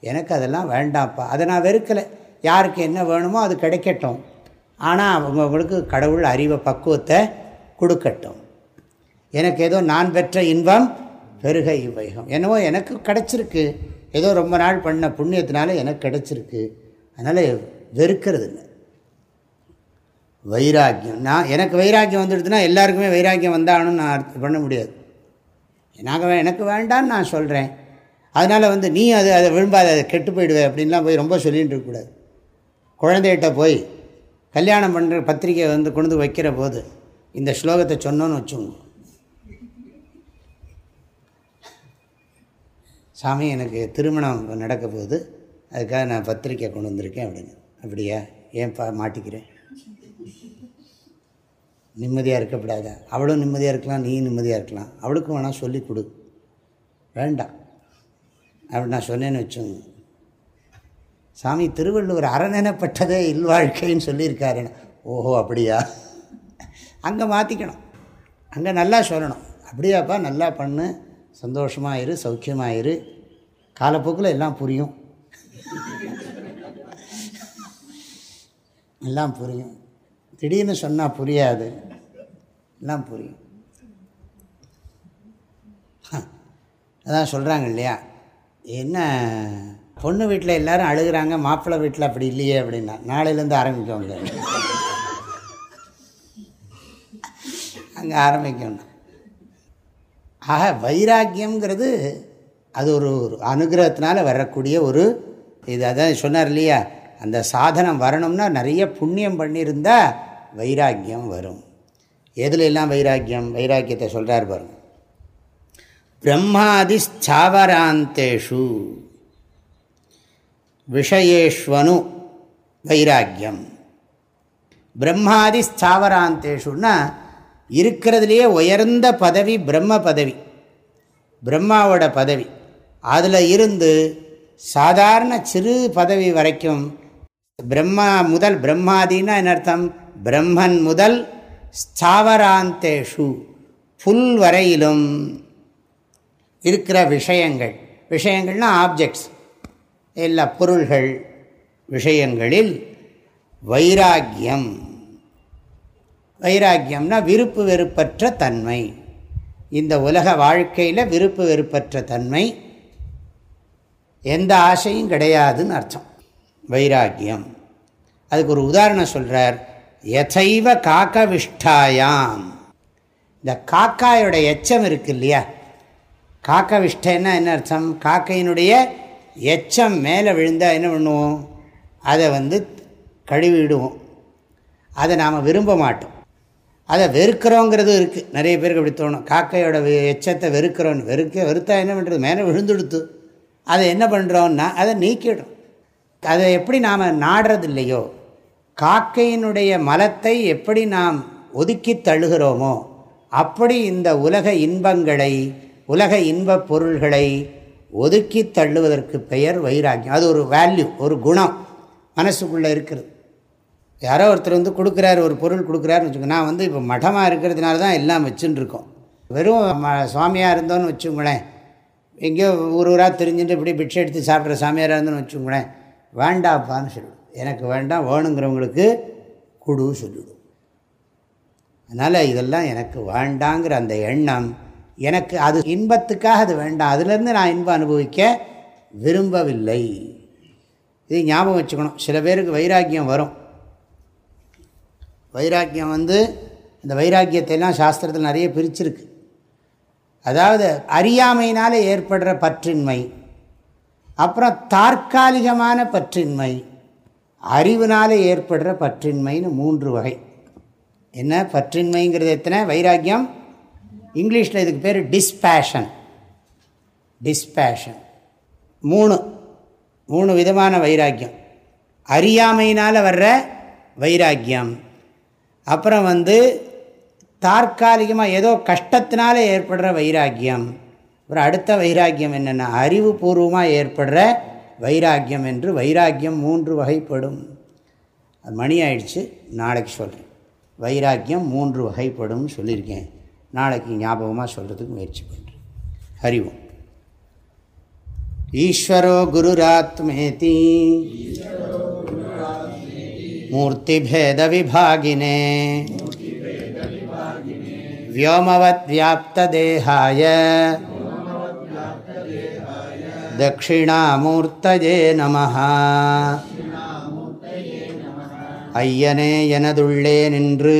எனக்கு அதெல்லாம் வேண்டாம்ப்பா. அதை நான் வெறுக்கலை. யாருக்கு என்ன வேணுமோ அது கிடைக்கட்டும். ஆனால் அவங்கவுங்களுக்கு கடவுள் அறிவை பக்குவத்தை கொடுக்கட்டும். எனக்கு ஏதோ நான் பெற்ற இன்பம் பெருக இவ்வைகம். என்னவோ எனக்கு கிடச்சிருக்கு. ஏதோ ரொம்ப நாள் பண்ண புண்ணியத்தினால எனக்கு கிடச்சிருக்கு. அதனால் வெறுக்கிறது இல்லை வைராக்கியம். நான் எனக்கு வைராக்கியம் வந்துடுதுன்னா எல்லாருக்குமே வைராக்கியம் வந்தாகணும்னு நான் பண்ண முடியாது. நாங்கள் எனக்கு வேண்டான்னு நான் சொல்கிறேன் அதனால் வந்து நீ அது அதை விரும்பாத அதை கெட்டு போயிடுவே அப்படின்லாம் போய் ரொம்ப சொல்லிகிட்டு இருக்கக்கூடாது குழந்தைகிட்ட போய் கல்யாணம் பண்ணுற பத்திரிக்கை வந்து கொண்டு வைக்கிற போது இந்த ஸ்லோகத்தை சொன்னோன்னு வச்சுங்க சாமி எனக்கு திருமணம் நடக்க போகுது. அதுக்காக நான் பத்திரிக்கை கொண்டு வந்திருக்கேன் அப்படின்னு. அப்படியா? ஏன்ப்பா மாட்டிக்கிறேன் நிம்மதியாக இருக்கக்கூடாதா? அவளும் நிம்மதியாக இருக்கலாம் நீ நிம்மதியாக இருக்கலாம். அவளுக்கும் வேணால் சொல்லி கொடு. வேண்டாம். அப்படி நான் சொன்னேன்னு வச்சோங்க சாமி திருவள்ளுவர் அறநெனப்பட்டதே இல்வாழ்க்கைன்னு சொல்லியிருக்காரு. ஓஹோ அப்படியா? அங்கே மாற்றிக்கணும் அங்கே நல்லா சொல்லணும். அப்படியாப்பா நல்லா பண்ணு. சந்தோஷமாக சௌக்கியமாயிரு சௌக்கியமாக காலப்போக்கில் எல்லாம் புரியும். எல்லாம் புரியும். திடீர்னு சொன்னால் புரியாது. எல்லாம் புரியும். அதான் சொல்கிறாங்க இல்லையா? என்ன பொண்ணு வீட்டில் எல்லோரும் அழுகிறாங்க மாப்பிள்ளை வீட்டில் அப்படி இல்லையே அப்படின்னா. நாளையிலேருந்து ஆரம்பிக்கோங்க அங்கே ஆரம்பிக்கணும் ஆக வைராக்கியங்கிறது அது ஒரு அனுகிரகத்தினால வரக்கூடிய ஒரு இது. அதான் சொன்னார் இல்லையா அந்த சாதனம் வரணும்னா நிறைய புண்ணியம் பண்ணியிருந்தால் வைராக்கியம் வரும். எதுல எல்லாம் வைராக்கியம்? வைராக்கியத்தை சொல்கிறார் பாருங்க. பிரம்மாதி ஸ்தாவராந்தேஷு விஷயேஷ்வனு வைராக்கியம். பிரம்மாதி ஸ்தாவராந்தேஷுன்னா இருக்கிறதுலையே உயர்ந்த பதவி பிரம்ம பதவி பிரம்மாவோட பதவி. அதில் இருந்து சாதாரண சிறு பதவி வரைக்கும் பிரம்மா முதல் பிரம்மாதின்னா என்ன அர்த்தம்? பிரம்மன் முதல் ஸ்தாவராந்தேஷு புல் வரையிலும் இருக்கிற விஷயங்கள். விஷயங்கள்னால் ஆப்ஜெக்ட்ஸ் எல்லா பொருள்கள் விஷயங்களில் வைராக்கியம். வைராக்கியம்னா விருப்பு வெறுப்பற்ற தன்மை. இந்த உலக வாழ்க்கையில் விருப்பு வெறுப்பற்ற தன்மை எந்த ஆசையும் கிடையாதுன்னு அர்த்தம். வைராக்கியம். அதுக்கு ஒரு உதாரணம் சொல்கிறார் எதைவ காக்கவிஷ்டாயாம். இந்த காக்காயோட எச்சம் இருக்கு இல்லையா? காக்கவிஷ்டன்னா என்ன அர்த்தம்? காக்கையினுடைய எச்சம் மேலே விழுந்தால் என்ன பண்ணுவோம்? அதை வந்து கழுவிடுவோம். அதை நாம் விரும்ப மாட்டோம். அதை வெறுக்கிறோங்கிறது இருக்குது நிறைய பேருக்கு அப்படி தோணும். காக்கையோட எச்சத்தை வெறுக்கிறோன்னு. வெறுக்க வெறுத்தா என்ன பண்ணுறது மேலே விழுந்துடுத்து. அதை என்ன பண்ணுறோன்னா அதை நீக்கிடும் அதை எப்படி நாம் நாடுறது இல்லையோ காக்கையினுடைய மலத்தை எப்படி நாம் ஒதுக்கி தழுகிறோமோ அப்படி இந்த உலக இன்பங்களை உலக இன்பப் பொருள்களை ஒதுக்கி தள்ளுவதற்கு பெயர் வைராக்கியம். அது ஒரு வேல்யூ ஒரு குணம். மனசுக்குள்ளே இருக்கிறது யாரோ ஒருத்தர் வந்து கொடுக்குறாரு ஒரு பொருள் கொடுக்குறாருன்னு வச்சுக்கோங்க. நான் வந்து இப்போ மடமாக இருக்கிறதுனால தான் எல்லாம் வச்சுன்னு இருக்கோம் வெறும் சுவாமியாக இருந்தோன்னு வச்சுங்களேன் எங்கேயோ ஊர் ஊராக தெரிஞ்சுட்டு இப்படி பிட்சை எடுத்து சாப்பிட்ற சாமியாராக இருந்தோன்னு வச்சுங்களேன் வேண்டாப்பான்னு சொல்லிவிடும் எனக்கு வேண்டாம் வேணுங்கிறவங்களுக்கு குடு சொல்லிவிடும் அதனால் இதெல்லாம் எனக்கு வேண்டாங்கிற அந்த எண்ணம் எனக்கு அது இன்பத்துக்காக அது வேண்டாம். அதுலேருந்து நான் இன்பம் அனுபவிக்க விரும்பவில்லை. இது ஞாபகம் வச்சுக்கணும். சில பேருக்கு வைராக்கியம் வரும். வைராக்கியம் வந்து இந்த வைராக்கியத்தை எல்லாம் சாஸ்திரத்தில் நிறைய பிரிச்சிருக்கு. அதாவது அறியாமையினால் ஏற்படுற பற்றின்மை அப்புறம் தற்காலிகமான பற்றின்மை அறிவினால் ஏற்படுற பற்றின்மைன்னு மூன்று வகை. என்ன? பற்றின்மைங்கிறது எத்தனை? வைராக்கியம் இங்கிலீஷில் இதுக்கு பேர் டிஸ்பேஷன் டிஸ்பேஷன் மூணு. மூணு விதமான வைராக்கியம். அறியாமையினால் வர்ற வைராக்கியம். அப்புறம் வந்து தற்காலிகமாக ஏதோ கஷ்டத்தினால ஏற்படுற வைராக்கியம். அப்புறம் அடுத்த வைராக்கியம் என்னென்னா அறிவுபூர்வமாக ஏற்படுற வைராக்கியம் என்று வைராக்கியம் மூன்று வகைப்படும். அது மணி ஆயிடுச்சு. நாளைக்கு சொல்கிறேன் வைராக்கியம் மூன்று வகைப்படும் சொல்லியிருக்கேன். நாளைக்கு ஞாபகமாக சொல்கிறதுக்கு முயற்சி பண்ணுறேன் ஹரிவோம் ஈஸ்வரோ குருராத்மேதி மூர்த்திபேதவிபாகினே व्योमवद्व्याप्तदेहाय दक्षिणामूर्तये नमः ஐயனே எனதுள்ளே நின்று